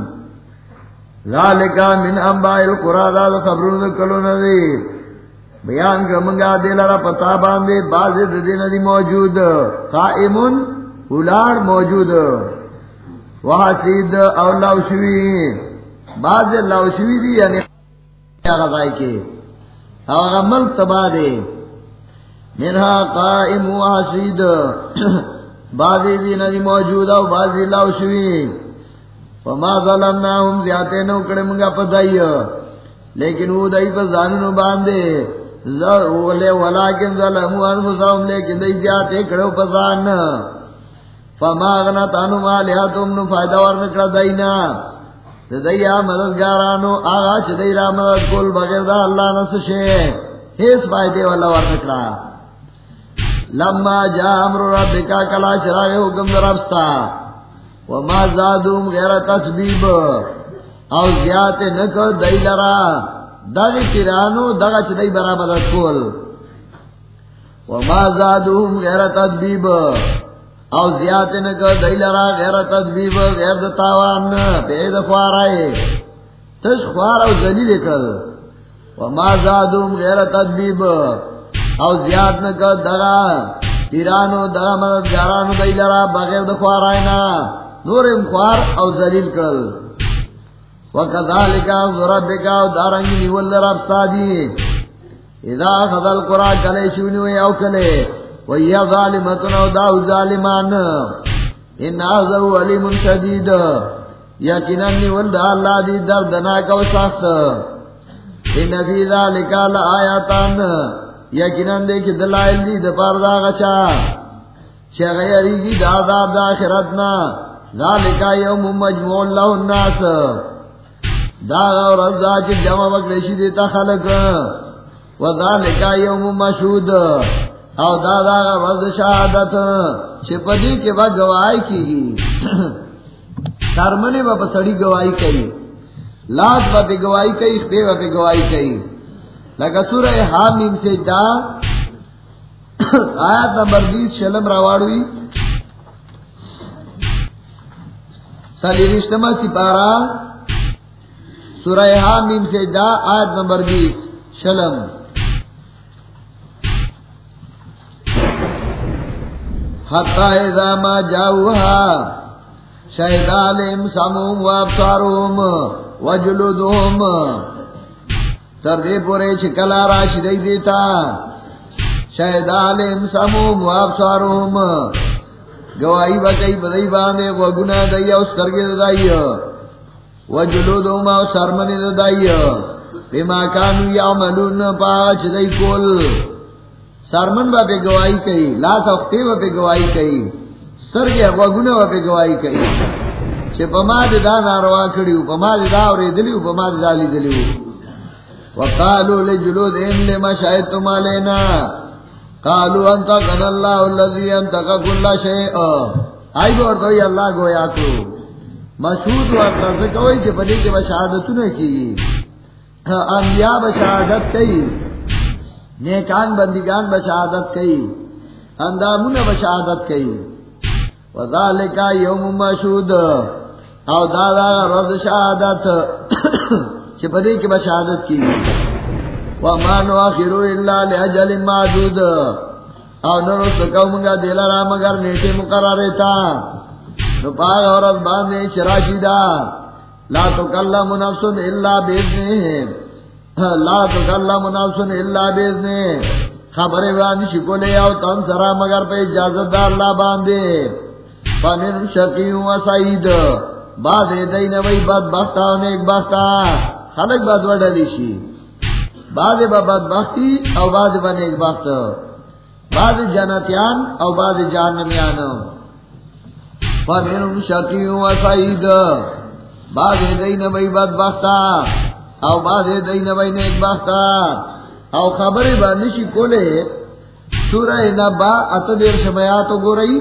ذالکا من انبائی القرآن دا خبرون دا کلو ندی بیان کرمنگا دے لرا پتا باندے بازی دا دے ندی موجود. قائمون، اولاد موجود. وہاں سید او لوشوی بعض لوشوی دی یعنی غذائی کے ملک تباہ دے۔ منہا قائم و حسید <clears throat> بازی دی ندی موجود او بازی لاو شوی۔ وما ظلمنا ہم زیادے نو کڑے منگا پدائی لیکن وہ دائی پر زاننو باندے۔ ولیکن ظلمو انفسهم لیکن دائی زیادے کڑے پر زان۔ فما اغنا تانو مالیا تم نو فائدہ ورنکڑا دائینا دائی مددگارانو، آغا چھ دائی را مدد کول بغیر دا اللہ نسشے ہیس فائدے والا ورنکڑا لما جا امر ربکا کلا چراغ حکم درفستا وما زادوم غیر تسبیب. او زیاد نکو دای لرا. دغی پیرانو، دغا چی دای برا مدد کول. وما زادوم غیر تسبیب. او زیات زیاد نکو دای لرا غیر تسبیب غیر دتاوان پید خوارای. تش خوار او ذلیل زلیل کل وما زادوم غیر تسبیب او زیاد نہ کر دگا پیرانو دگا مدد گارانو دئی لرا بغیر د دخوار آئینا نور امخوار او ذلیل کرل وکذالک ربک، او دارنگی نیول رب سادی. اذا خذ القرى کلے شونی او کلے. ویا ظالمتن او داو ظالمان ان علیم شدید یقینا نیول اللہ دی دردناک و سخت ان فی لآیاتان دیکھ دلائل دی دپار دا غچا کی دا دا آخرتنا. ذالکا یوم مجموع اللہ الناس. ازا جمع دیتا خلق. و یوم مشہود او دا دا غور شہادت چھپدی کے بعد گواہی کی گی سرمنے با پسڑی گواہی کئی. لاز با پی گواہی کئی خبے با پی گواہی کئی. لگا سورہ حامیم سے جا آیت نمبر بیس، شلم راواڑوی سالی رشتما سپارا. سورہ حامیم سے جا آیت نمبر بیس، شلم. حتی اذا ما جاؤها شہد پورے چکلا راشی دی دیتا شاید عالم سموم و ابصارهم گواہی بکئی بدئی باندے و گناہ دئی او سترگی دائی۔ و جلودهم او سرمنی دائی۔ بما کانو یعملون پاچ دی کول سرمن با پہ گواہی کئی لا سختی با پہ گواہی کئی سترگی و گناہ با پہ گواہی کئی چھے پما دی دا ناروا کھڑیو پما دی دا اوری دلیو پما دی دا لی دلیو وقالو وقالوا لجلودهم لما شهدتم علينا قالوا انطقنا الله الذي انطق كل شيء آئی بور تو اللہ گویا کو مشہود ورطا سے کوئی چھے پدی کے بشہادتوں نے کی۔ انبیاء بشہادت کئی۔ نیکان بندگان بشہادت کئی، اندامون بشہادت کئی۔ وذالکا یوم مشہود، او دادا رض شہادت چپدے کی بشہادت کی۔ وما نؤخرو الا لاجل معدود، او نرو سکو منگا دیلا را مگر نیٹے مقرر تا نو پاگ عورت باندے شراشی دا لا تکلم نفس الا بیزنے ہاں، لا تکلم نفس الا بیزنے خبر وانی شکو لے او تن سرا مگر پہ اجازت دا اللہ باندے۔ فنن شقیوں و سعید۔ بعد دین وی بد بختا و نیک بختا خلق بد وڈلی شی۔ بعد با بد بختی او بعد با نیک بخت۔ بعد جنتیان او بعد جہنمیان۔ فمن شقیوں و سعید۔ بعد دین وی بد بختا او بعد دین وی نیک بختا او خبری با نشی کولے سورہ نبا ات دیر شمیاتو گو رئی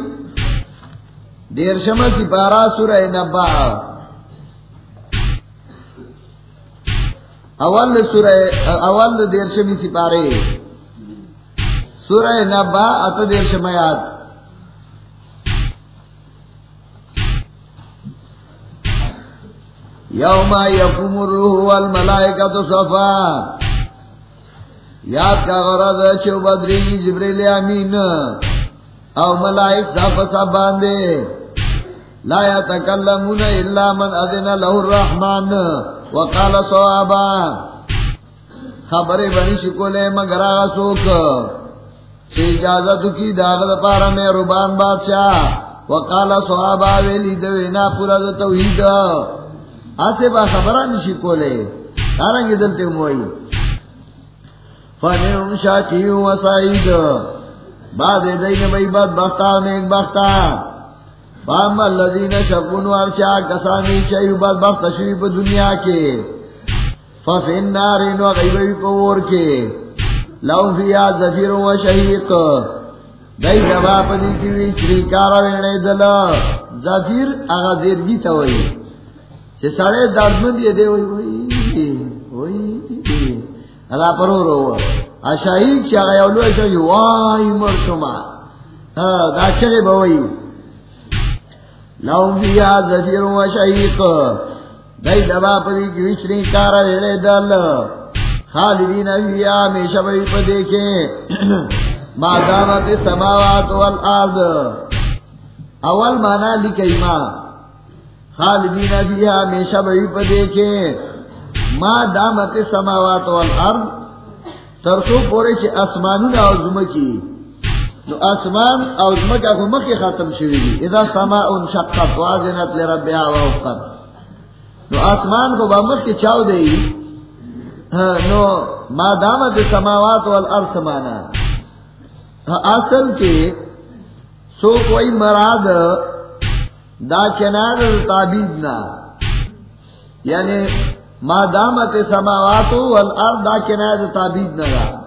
دیر شمع سپارا سورہ نبا. اول سورہ، اول دیر شمی سپارے سورہ نبا ات دیر شمیات یوم یقوم الروح والملائکۃ صفا. یاد کا غرض چو بدری جبریل امین. او ملائک صاف صاف باندے. لا يتكلمون الا من اذن له الرحمن. وقال صوابا. خبریں بنی شکولے مگر آغا سوک. چھ اجازت کی داغت پارا میں ربان بادشاہ. وقالا صحابہ ویلی دوینا پورا دا توحید. آسے با خبرہ نشی کولے تارنگی دلتے ہوئی فنم شاکیو و سعید بعد دین بئی بد بختا، نیک بختا. فاما اللذین شکون ورچا کسانی چایو بد بخت شریف دنیا کے. ففن نارین و غیبوی پور کے. لو فیا زفیر و شہیق دای دبا پدی کی وی، چری کارا وینے دل. زفیر اغا دیرگی تا وی چه سڑے دردمند یہ دے ادا پرو رو اشاہیق چا غیا ایسا وائی مرشما ہاں، دا چگے بوئی لو فیا زفیر و شہیق۔ دای دبا پدی کی وی کارا دل۔ خالدین فیا میشہ بھئی پا دیکھیں مادامت سماوات والارض۔ اول مانا لکئی ما خالدین فیہا ہمیشہ بھئی پا دیکھیں۔ ما دامت سماوات والارض، ترسو پورے چھ اسمانون او زمکی۔ نو اسمان او زمکا کو ختم شوی دی۔ اذا سماء شقت، وازنت لربها ووقت نو اسمان کو با مکی چاو دی نو ما دامت سماوات والارض مانا اصل کے سو کوئی مراد دا کناد تابید نہ یعنی مادامت سماواتو والارض دا کناد تابید نہ رہا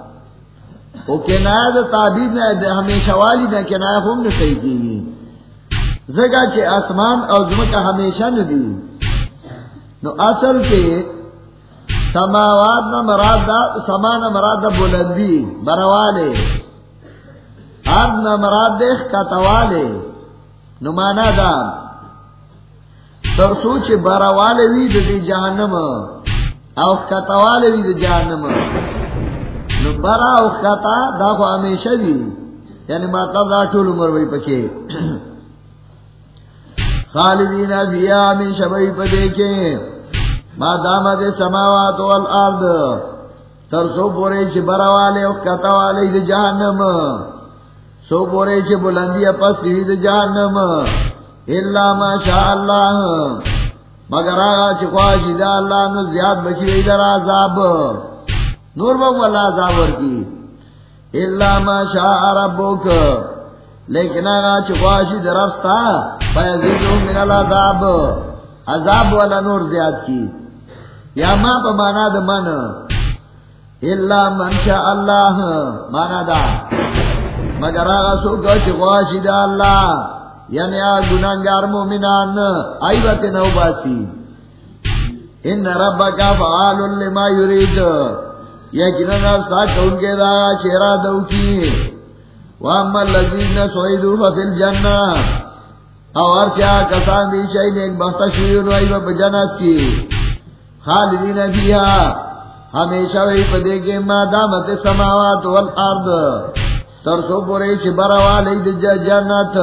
وہ کناد تابید نہ ہمیشہ والی نہ کنایہ ہم نے صحیح کی زگا چے آسمان اور زمکہ ہمیشہ نہ دی. نو اصل کے سماوات نہ مراد دا سما نہ مراد دا بلندی بروالے ارد نہ مراد دیکھ کا توالے نمانا دا تر سوچ برا والے وی دی جہنم او کا توالے وی دی جہنم نو برا او کتا دا خو ہمیشہ دی یعنی ما دا ٹول عمر وی پکے خالدین فیہا ہمیشہ وی پدیکے ما دامت سماوات والارض. تر سو پورے چھ برا والے او کتا والے دی جہنم سو بورے چھ بلندی پس دید جہنم اللہ ما اللہ مگر آگا چھ اللہ نو زیاد بچی در عذاب. نور بہم اللہ عذاب ورکی اللہ ما ربک. لیکن آگا چھ خواہشی فیزیدو من العذاب. عذاب والا نور زیاد کی. یا ما پا مانا دا من؟ اللہ اللہ. مانا دا. مگر آغا سوکا چی خواشی دا اللہ. یعنی آ گناہگار مومنان آئی بات نو باسی ان ربکا فعال لما یرید۔ یکنن افستا کون کے دا چیرا دو کی واما اللذین سوئدو ففی الجنہ۔ او ارچا کسان دی شاید ایک بخت شویر وائی با بجنت کی۔ خالدین فیہا۔ ہمیشہ وی پدے کے ما دامت سماوات والارض۔ تر پورے چھ برا والی دی جنت۔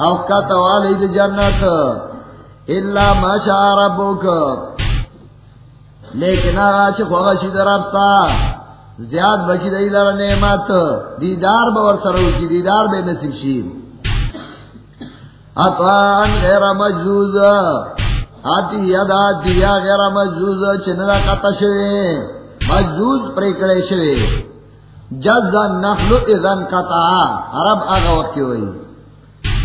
او کت والی دی جنت. اللہ ما شاء ربک. لیکن آغا چھ خوغشی در افستا زیاد بکی دی در نعمت. دیدار باور سرو کی دیدار بے نصیب شیر اتوان غیر مجزوز آتی ید آتی یا غیر مجزوز چندا قطشوے مجزوز پریکڑے شوے جزا نخلو اذن قطعا عرب آگا وقتی ہوئی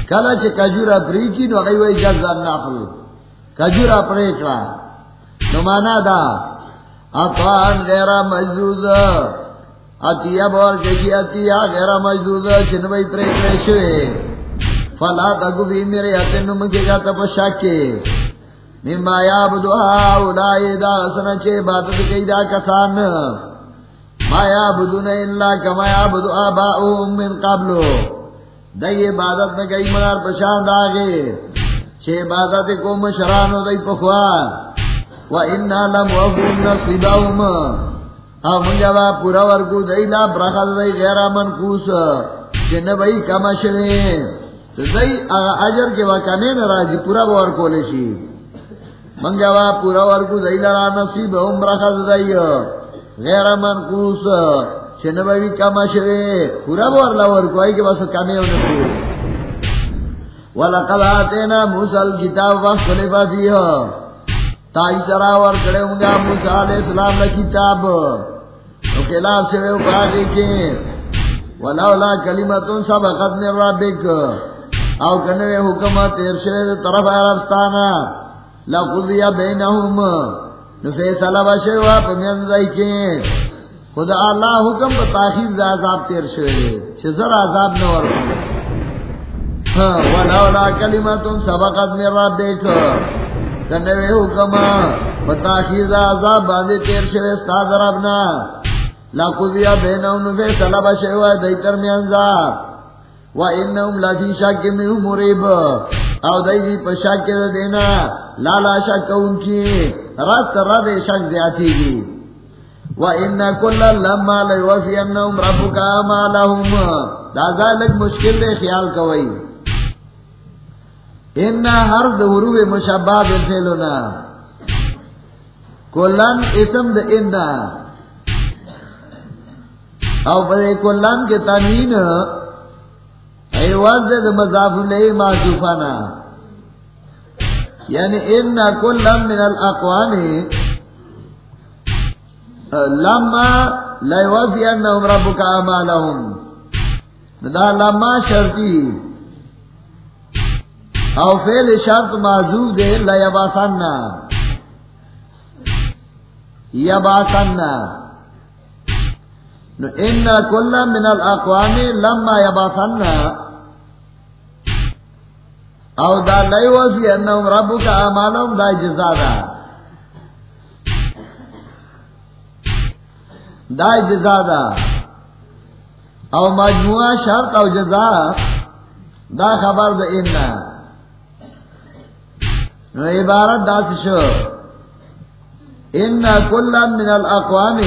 کلا چه کجورا پریکی نو غی وی جزا نخلو کجورا پریکڑا نو مانا دا اطوان غیر مجدود اتیا بور کشی اتیا غیر مجدود چنوی پری پریکڑے شوے. فلا تگو بھی میرے اتن مکے گا تپشاکے مما یابدو اولائی دا سنا چه باتت کئی دا کسان. مایا بدو نے اللہ کمایا بدو آبا من قبلو. دئی عبادت نہ گئی مگر پشاند آگے چھ عبادت کو مشرانو دئی پخوا۔ و انا لم وفون نصیبهم او ہاں، منگا با پورا ورکو دئی، لا برخد دئی، غیر منکوس چھ نبئی کما شوے۔ تو دئی اگا عجر کے وکانے نراجی پورا بور بورکو لیشی منگا با پورا ورکو دئی، لرا نصیبهم برخد دئی۔ غیر منقوص۔ چنبوی کما شوی؟ پورا بور لور کوئی کہ بس کمی ہونے کو وَلَقَدْ آتَيْنَا مُوسَى الْكِتَابَ فَاخْتَلَفَ فِيهِ تائی سرا ور کڑے ہوں گا موسیٰ علیہ السلام نے کتاب. تو خلاف سے وہ پڑھا دیکھیں وَلَوْلَا كَلِمَةٌ سَبَقَتْ مِنْ رَبِّكَ او کنوے حکمت تیر شوید طرف عربستانا. لَقُضِيَ بَيْنَهُمْ نفیصلہ بشیوہ پمیند دائکیں خدا اللہ حکم پا تاخیر دا عذاب تیر شوید چیزر عذاب نور ہاں، ولولا کلمت سبقت من ربک۔ کنوے حکم پا تاخیر دا عذاب باندے تیر شوید استاد ربنا۔ لَقُضِيَ بَيْنَهُمْ نفیصلہ بشیوہ دیتر میں انزاب وَإِنَّهُمْ لَفِي شَكٍّ مِّنْهُ مُرِيبٍ او دای دی په شک دینا، لالا شک اون کی، راست را دے شک زیاتی گی۔ وَإِنَّ كُلَّ لَمَّا لَيُوَفِيَنَّهُمْ مشکل دے خیال کوئی۔ ان ہر دورو مشبہ بالفعلنا۔ کلن اسم د ان۔ او کلن کے تنوین۔ ایواز دے مضاف لئی یعنی ان کل من الاقوام۔ لما لیوفی انہم ربک آمالہم دا لما شرطی. او فعل شرط معذوف دے لیباسننا یباسننا ان کل من الاقوام لما یباسننا او دا لیوفی انہم ربک آمالہم دا جزا دا جزا دا. او مجموعہ شرط او جزا دا خبر دا انہ نو عبارت دا شو. ان کل من الاقوام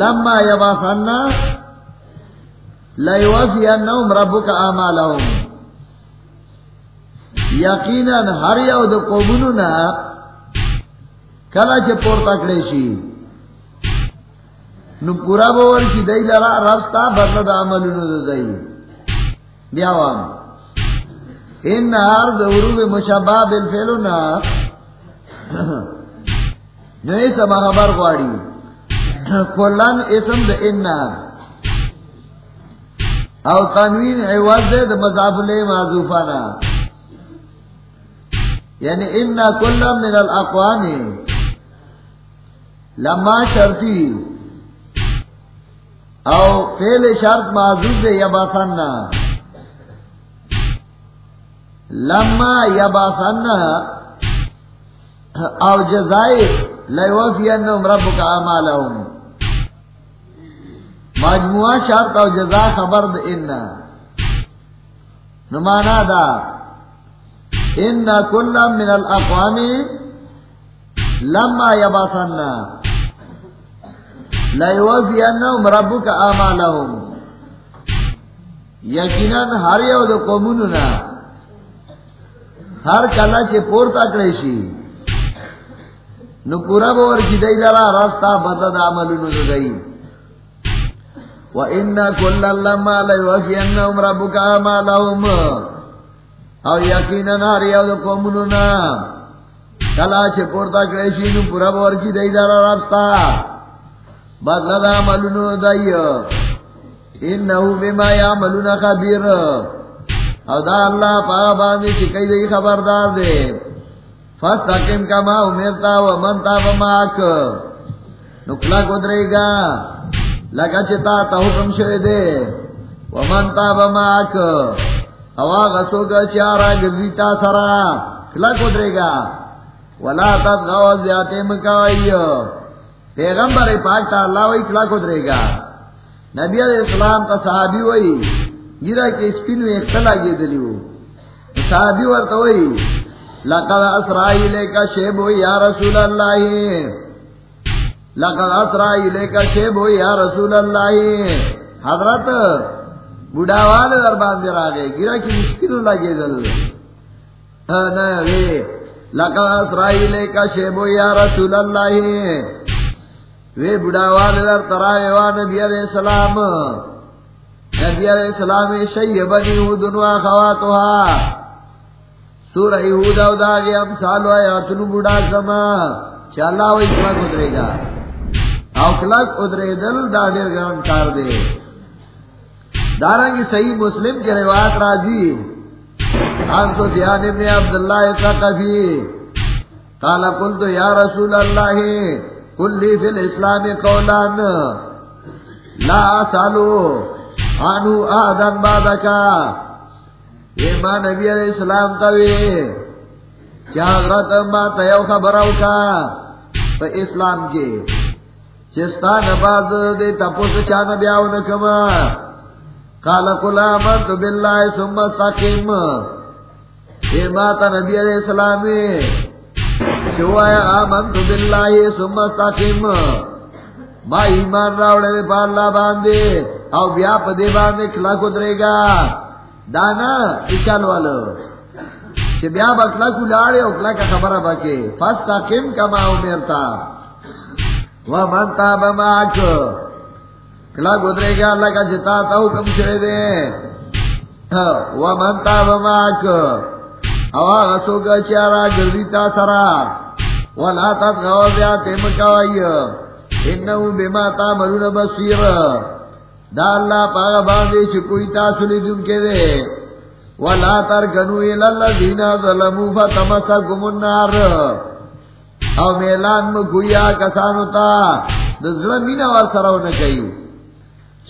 لما یباسننا لیو فی انہم ربک آمالہم یقینا ہر یو د قومونو نا کلا چې پور تکړې شي نو پورا بول چې دای لرا راستا بدل د عملونو د دای بیا ان هر د ورو مشابه بالفعلنا <clears throat> نو یې سم خبر غواړي. <clears throat> کلن اسم د ان او تنوین عوض د مضاف له معذوفانا یعنی ان کل من الاقوام. لما شرطی. او فعل شرط معذوب دے یباسننا لما یباسننا او جزائی لیوفی انہم ربک آمالہم مجموعہ شرط او جزا خبر دے انہ نمانا دا۔ ان کل من الاقوام لما یباسننا لیوفی انہم ربک آمالہم یقیناً ہر یو دو قومونو ہر کلا چے پورتا کڑیشی نو پورا بور کی دی لرا راستا بدد عملونو دو كُلَّ لَمَّا لَيُوَفِيَنَّهُمْ رَبُّكَ آمَالَهُمْ او یو کلا چې پورتا کړی نو پورا ور کی دی دار راستا. بدل دا عملونو دایو انه بما يعملون خبير او دا الله پاک باندې چې کوي دی خبردار دی فاستقم کما امرتا و من تاب ماک. نو کلا کو درېګا لگا چې تا ته حکم شوی دی و من تاب ماک. اوا غسو گا چارا گزی تا سرا. کلا کو گا. ولا تب غوا زیادے مکائی. پیغمبر پاک تا اللہ وی کلا کو درے گا۔ نبی علیہ السلام تا صحابی وی، گیرا کے اسپین میں اختلا گی دلیو صحابی ورطا وی، لقد اسرائی لے کا شیب ہوئی یا رسول اللہ۔ لقد اسرائی لے کا شیب ہوئی یا رسول اللہ۔ حضرت بڑھا والے در باندھے را گئے گرا کی مشکل لگے دل۔ ہاں، لقد اسرائیل کا شیب شیبو یا رسول اللہ۔ وے بڑا والدر تراوے وان نبی علیہ السلام. نبی علیہ السلام شیبنی ہودنوا خواتوها سورہ ہود او دا داغی امثال و آیاتنو بڑا کما چا اللہ we click ادرے God. O click ادرے دل دا دیر گران کار دے. دارنگی صحیح مسلم کی روایت راجی آن تو سفیان ابن عبداللہ اتقفی قال قلت یا رسول اللہ. قل لی فی الاسلام قولان. لا سالو. آنو آدن بعدکا یہ ماں نبی علیہ السلام کوي کیا حضرت ما تیو خبرو کا پا اسلام کے. چستا نباز دے تپوس چانا بیاو نکما. قال قل آمنت باللہ ثم استقیم. یہ ماں تا نبی علیہ السلام چو آیا آمنت باللہ ما ایمان راوڑے پا اللہ باندے، او بیا پا دے باندے کلا کدرے گا۔ دانا اچال والو، چھ بیا اکلا کا خبر باکے فاستا کم کما امیرتا ومن تاب ماک کلا گدرے گا اللہ کا جتا حکم شوئے دے۔ ومن تاب ماک اوا غسو گا چارا گردی تا سرا ولا تت غوا بیا تیم کوائی انہو بما تا مرون بصیر دا اللہ پاگا باندے چکوئی تا تاسولی دن کے دے ولا تر گنو ترکنو الالذین ظلمو فتمسکم النار. او میلان مکویا کسانو تا دزل مین ور سرو نکئی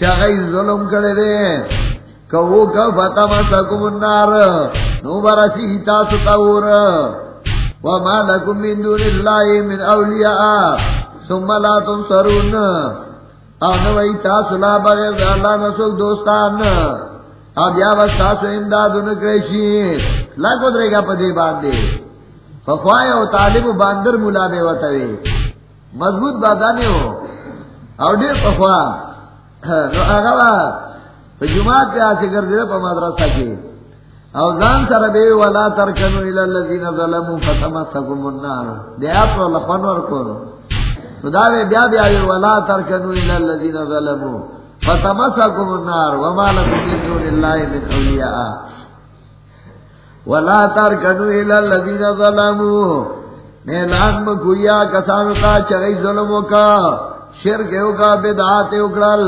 چاگئی ظلم کڑے دے کہ وہ کہو کہ فتمسکم النار. نو برسی تاسو تاور وما لکم من دون اللہ من اولیاء. ثم لا تنصرون. او نوئی تاسو لا بغیر اللہ نسوک دوستان. اب یا بس تاسو امداد نکریشی لگو درے گا پا دے باندے فخواہ او طالب و باندر ملا بے وطوے مضبوط بادانے ہو او دیر فخواہ نو آگا با پا جماعت کے آسے کر کردے پا مدرسہ کے او زان سر بے ولا ترکنو الالذین ظلمو فتمسکم النار. دے آپ رو لخونور کونو خداوے بیا بیا ولا ترکنو الالذین ظلمو فتمسکم النار وما لکم من دون اللہ من اولیاء. ولا ترکنو الالذین ظلمو نیلان مکویا کسانو کا چگئی ظلمو کا شرکیو کا بدعاتیو کرل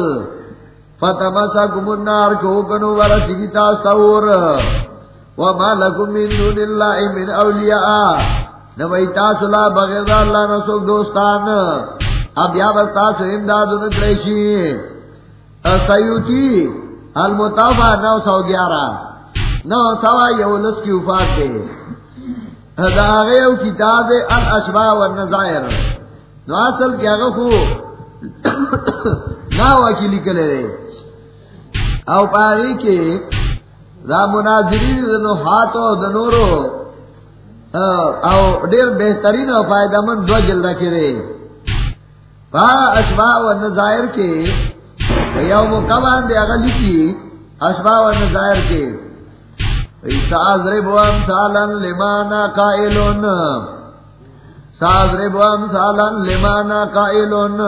فتمسکم النار کو کھوکنو ورسکی تاستور وما لکم من دون اللہ من اولیاء نوئی تاسو لا بغیر اللہ نسوک دوستان. اب یا بس تاسو امداد نکریشی سیوتی المتوفا نو سو گیارہ. نو سوا یولس کی وفات دے. دا غیو کتاب الاشباء والنظائر نو اصل کیا غو خو <coughs> ناوا کی لکلے دے. او پاری کے دا مناظرین دنو ہاتھو دنورو او ډیر بہترین او فائدہ مند دو جلد کرے۔ فا اشباء و نظائر کے یو مقامان دے اغلی کی اشباء و نظائر کے۔ سازرب و امثالا لمانا قائلون سازرب و امثالا لمانا قائلون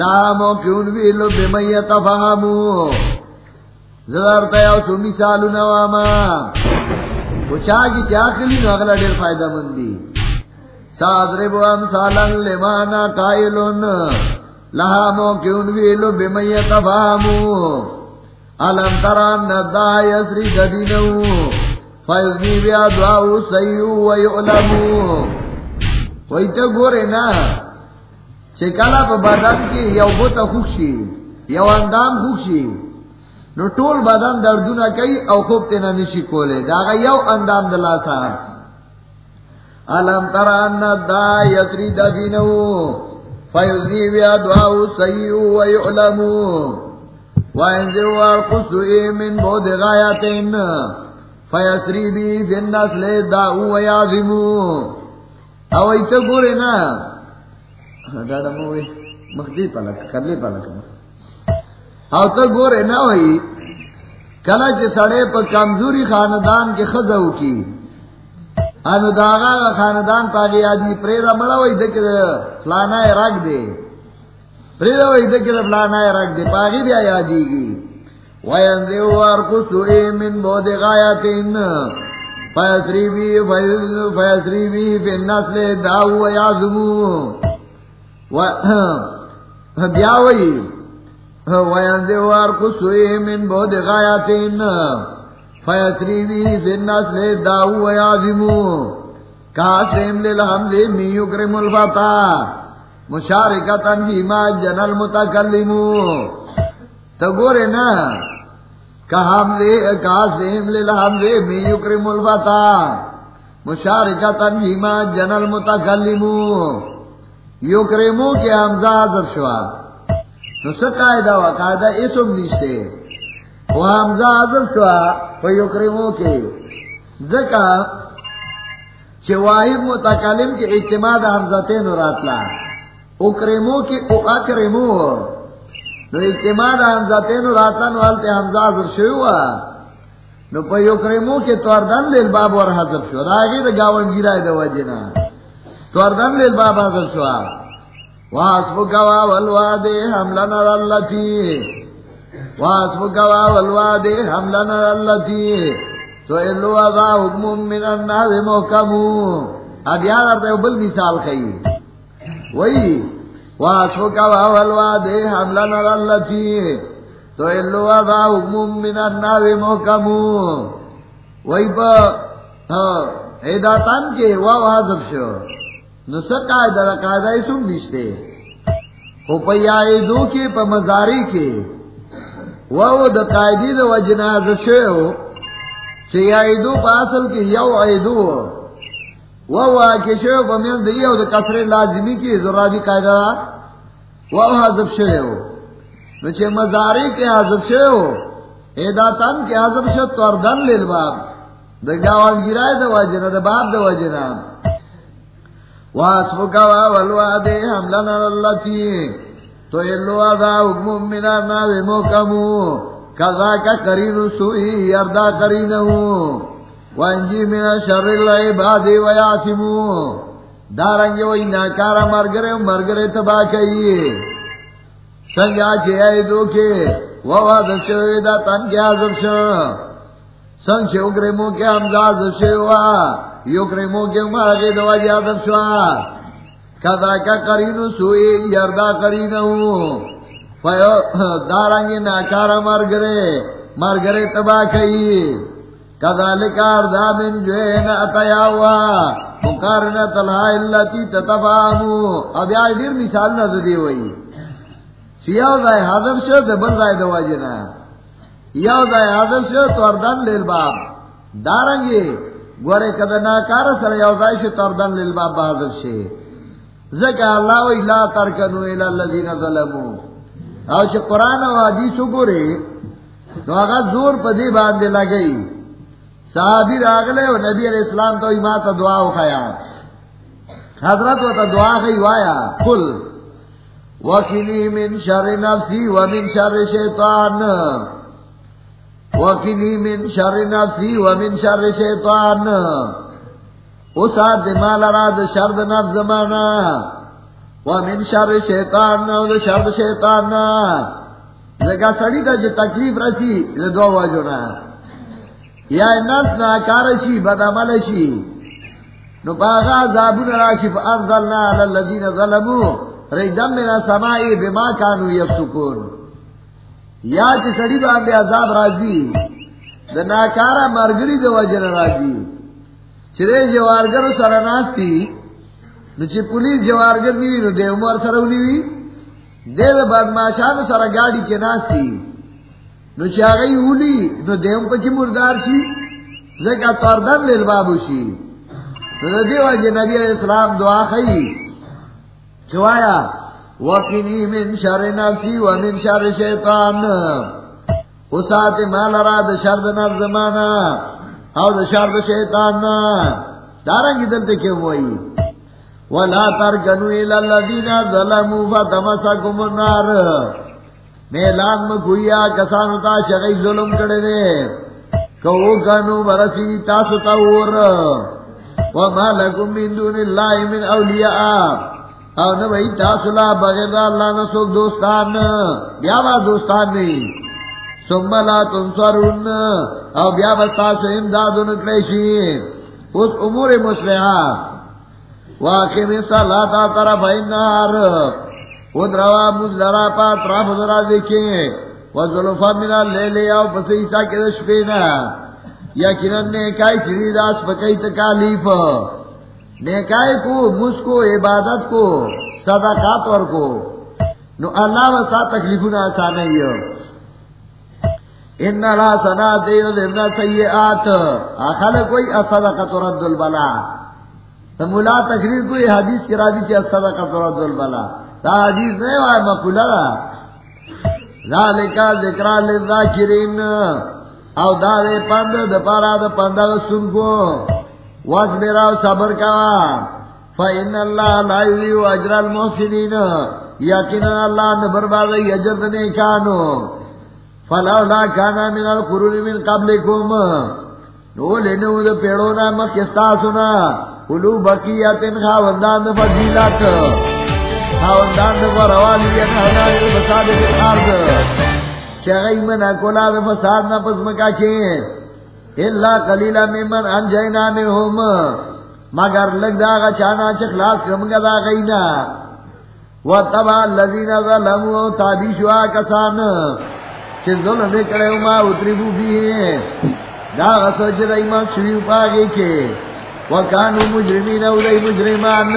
لا موکیون ویلو بمیت فهمو زدارتا یو سو مثالو نواما. پوچھا کی چاکلی نو اگلا دیر فائدہ مندی. سادرب امثالا لمانا قائلون. لہا موکیون ویلو بمیت فامو علم تران ندا یسری دبینو. فیضنی بیا دعاو سیو ویعلمو وی ویتا گورے نا. چکالا پا بدن کی یو بوتا خوکشی، یو اندام خوکشی. نو ټول بدن دردونه کوي او خوب تینا نشي کوله دا یو اندام دلا سا علم تر ان دا یتری دفینو فیضنی بیا دعاو سیو ویعلمو وینزو من بود غایتین. فیسری بی فی النسل او ایتا گوری نا. دادا مخدی پلک پلک او تو گورے نہ ہوئی کلا چ سڑے پہ کمزوری خاندان کے خزو کی انو داغا کا خاندان پاگی آدمی پریدا مڑا ہوئی دیکھ فلانا رکھ دے لانا رکھ دے پاگی بھی آیا جی گی من بود غایتین فیسری بی فیسری بی فی النسل وینزیوار قصوئی من بود غایتین فیسری فی النسل داو و کاسم للحمد می یکرم الفتا مشارکتا فیما جنل متکلمو تو گورے نا کاسم للحمد می یکرم الفتا مشارکتا فیما جنل متکلمو یکرمو کے حمزہ حضب نو سا و قائدہ اسم نیشتے وہ حمزہ حضب شوا و کے ذکا چھ واحد متکلم کے اعتماد حمزتین راتلا اکرمو کی اکرمو نو اعتماد حمزتین راتلا نو حالت حمزہ حضر شووا نو پا یکرمو کے توردن لیل باب ور حضر شو. دا آگی دا گاون گیرائی دا وجنا توردن لیل باب حضر شوا واسبو گوا والوادی حملنا اللتی واسبو گوا والوادی حملنا اللتی تو الو اذا حکم من النار اب یاد آتا ہے بل مثال خیئی وہی واسو کا دے حملہ نغلتی تو الو اذا حکم من النار محکمو وہی پا ہاں، ایداتان کے واو حضب دا قائدہ اسم نشتے او پا یائدو کے پا مزاری کے واو دا قائدی دا وجنہ حضب چی عیدو پا اصل کی یو عیدو وہ شو بمین دی یو دا کسر لازمی کی ذرادی قائدہ وہ حضب شو نو چی مزاری کے حضب شو ایدا تن کے حضب شو توردن لیل باب. دا گاوان گرائی دا وجنا دا باب دا وجنا واسفو کوا والوادی حملنا اللہ تی تو ایلو آدھا حکم منا ناوی موکمو. کذا کا کرین سوئی یردا کرین وانجی شر و ناکارا مرگرے مرگرے کئی. سنگا چی دو کے ووا دفشوی دا تن کیا دفشو سنگ چی اگرے مو کے حمزہ یوکرے مو کے مارگے دوا کا کرین یردا کرین ناکارا مر گرے مر گرے تباہ کئی. کذالکار دامن جو ہے اتیا ہوا مقارنہ تلہا اللہ تی تتفامو اب یا دیر مثال نہ دی ہوئی. سیاو دائے حضب شو دے بل دائے دوا جنا یاو دائے حضب شو تو اردن لیل باب. دارنگی گورے کدر ناکارا سر یاو دائے شو تو اردن لیل شے۔ زکا اللہ وی لا ترکنو الى اللذین ظلمو۔ او چې قران او حدیث وګوري نو هغه زور په دې باندې لګئی صحابي راغله او نبی علیہ السلام ته ایمان ته دعا وکایا حضرت وته دعا کوي وایا، قل وکینی من شر نفسی ومن شر شیطان۔ نفسی وکینی من شر نفسی ومن شر شیطان اوسا دمال را د شر د نفس زمانہ ومن شر شیطان نو دو شر دا شیطان لگا سڑی دا جو تکلیف رسی دو واجونا یا نفس ناکار شی بد عمل شی۔ نو پاغا زابون راشی فا افضلنا علی اللذین ظلمو ریدم من سمائی بما کانو یفسکون یا چی سڑی باندے عذاب راجی دا ناکارا مرگری دو وجن راجی چرے جوارگر جوارگرو سرناستی نو چې پولیس جوارګر نیوی نو د عمر سره ونیوی دې د بدمعشانو سره گاڑی کې ناشتي نو چې هغه ولی نو دیم په کې مردار شي زکه توردن لیل بابو شي. نو د دې وجه نبی اسلام دعا کوي چوایا وقنی من شر نفسی و من شر شیطان او سات مال را د شر د نفس زمانہ او د شر د شیطان دارنګ دلته کې وایي ولا ترکنو الى الذين ظلموا فتمسكم النار میلان میں گویا کسانو تا شغی ظلم کڑے دے۔ کہ کنو برسی تاسو تاور وما لکم من دون اللہ من اولیاء او نہ بھائی تاسلا بغیر اللہ نہ سوک دوستان بیا با دوستان نہیں ثم لا تنصرون. او بیا بستا سو امداد نکلیشی اس امور مسلحہ واقعی میں صلاة طرف النار ادروا مزدرا پا طرف ذرا دیکھیں وظلفا من اللیل او پس عیسیٰ کے دش پینا یقیناً نیکائی چری داس پکی تکالیف. نیکائی کو مس کو، عبادت کو، صدقات ور کو۔ نو اللہ وسا تکلیفنا آسان ہے۔ ان لا سنات یذبن سیئات۔ اخل کوئی اصدقۃ رد البلا۔ تو ملا تقریر کوئی حدیث کرا دی چھ صدقۃ رد البلا۔ تا حدیث نہیں ہے مقولہ ذالک ذکر للذاکرین۔ او دا دے پند د پارا د پند سن کو۔ واس میرا صبر کا۔ فإن اللہ لا یضیع اجر المحسنین یقینا اللہ نہ برباد اجر نے کانو فلولا کانا من القرون من قبلکم نو لینو د پیڑو نا مکستا سنا۔ اولو بقیات خاوندان د فضیلت۔ خاوندان د وروالی یا خاوندان د فساد د ارض چغی من اکولا دا فساد نا پس مکا کے۔ اللہ قلیلہ ممن انجینا منہم، مگر لگ داغا چانا چخلاص کمگا دا غینا و تبا اللذین ظلمو تابی شوا کسان چھ ظلم کڑے ما اتریبو بھی ہیں داغا سوچ دا ایمان شویو پاگے کے. وکانو مجرمین او دای مجرمان.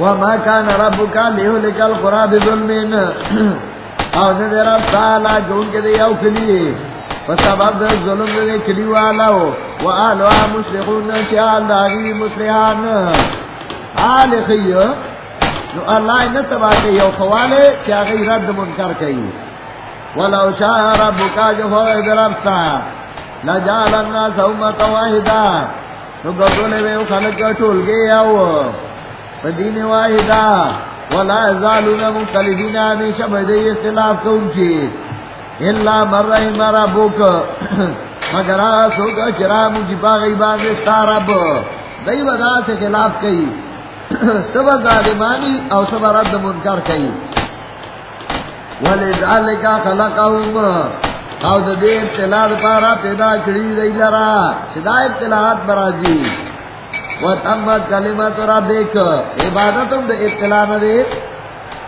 وما کان ربکا لیہو لکل قرآب ظلمین او نے دے رب تعالی کے دے یو کلی. فسبب دے ظلم دے کلی والاو و آلو مشرقون چیال داغی مسلحان آل خیو نو اللہ نے تبا کے یو خوالے چاگی رد منکر کئی ولو شاہ ربکا جو ہوئے در لجال الناس امت واحدا۔ نو گردولے میں خلق ٹول گئے او دین واحدا۔ ولا زالون مختلفین ہمیشہ بدئی اختلاف کو ان کی اللہ مر رحم ربک. <clears throat> مگر آسو کا چرام کی باغی باندے ستارب دئی بدا سے خلاف کئی. <clears throat> سب ظالمانی او سب رد منکر کئی. ولی ولذالک خلقهم او د دې ابتلا لپاره پیدا کړی دی لرا. صدا ابتلاات برازي و تمت کلمت ربک. عبادت د ابتلا نه دی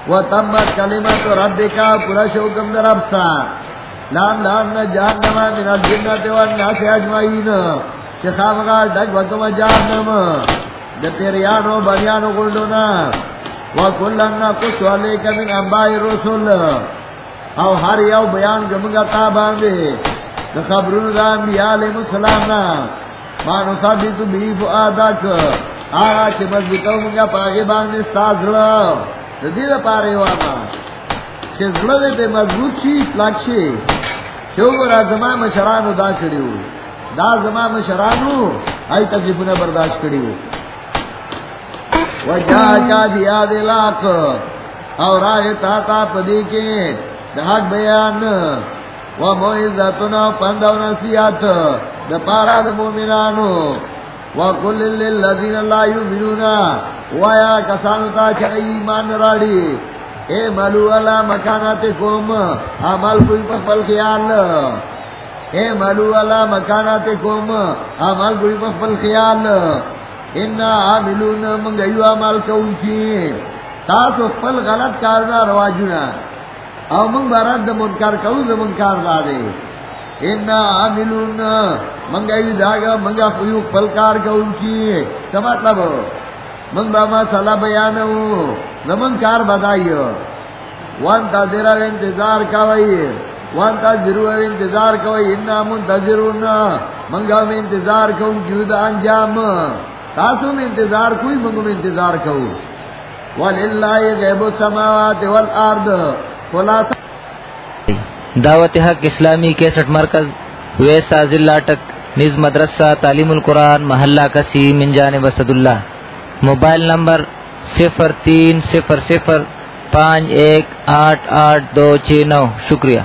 و تمت کلمت ربک پورا شو کوم در ربسا لام لام نہ جان نما میرا نه جهنم من الجنه و الناس اجمعین چې خامغا ډک وکم جهنم د پیریانو بریانو ګلډونا و کلن قص علیک من انباء الرسل. او ہر یو بیان گمگا تا باندے کہ خبرون دا انبیاء علیہ السلام نا مانو ثابتو بی فؤادک. آغا چھ مضبطو منگا پاگے باندے ستاز لڑا دید پارے واما چھ زلڑا پہ مضبوط شی پلاک شی شوگو را زمان مشرانو دا کڑیو دا زمان مشرانو آئی تکلیفونا برداشت کڑیو وجہ کا دیا دے لاک اور آئے تا تا پدی کے دہاک بیان و موعظتنا پندو نصیحت د پارا د مومنانو. و کل للذین لا یؤمنون و یا کسانو تا چ ایمان راڑی۔ اے ملو الا مکانات کوم عمل کوئی پخپل خیال۔ اے ملو الا مکانات کوم عمل کوئی پخپل خیال۔ ان عاملون منگیو عمل کون کی تاسو خپل غلط کارنا رواجونا۔ او من بارد دا منکار کول دا منکار دادے۔ انا منگا ایو منگا خیو پلکار کول کی۔ سمطلب من با ما صلاح بیانو۔ دا بدائی۔ وان تا دیرا انتظار کوئی۔ وان تا ذرو انتظار کوئی۔ انا منتظرون۔ منگا میں انتظار کول کیو دا انجام۔ تاسو میں انتظار کوئی منگو میں انتظار کول وللہ غیب السماوات والارض دعوت حق اسلامی کیسٹ مرکز ویسا ضلع ٹک نز مدرسہ، تعلیم القرآن، محلہ کسی منجان وسد اللہ موبائل نمبر صفر تین صفر صفر پانچ ایک آٹھ آٹھ دو چھ نو۔ شکریہ۔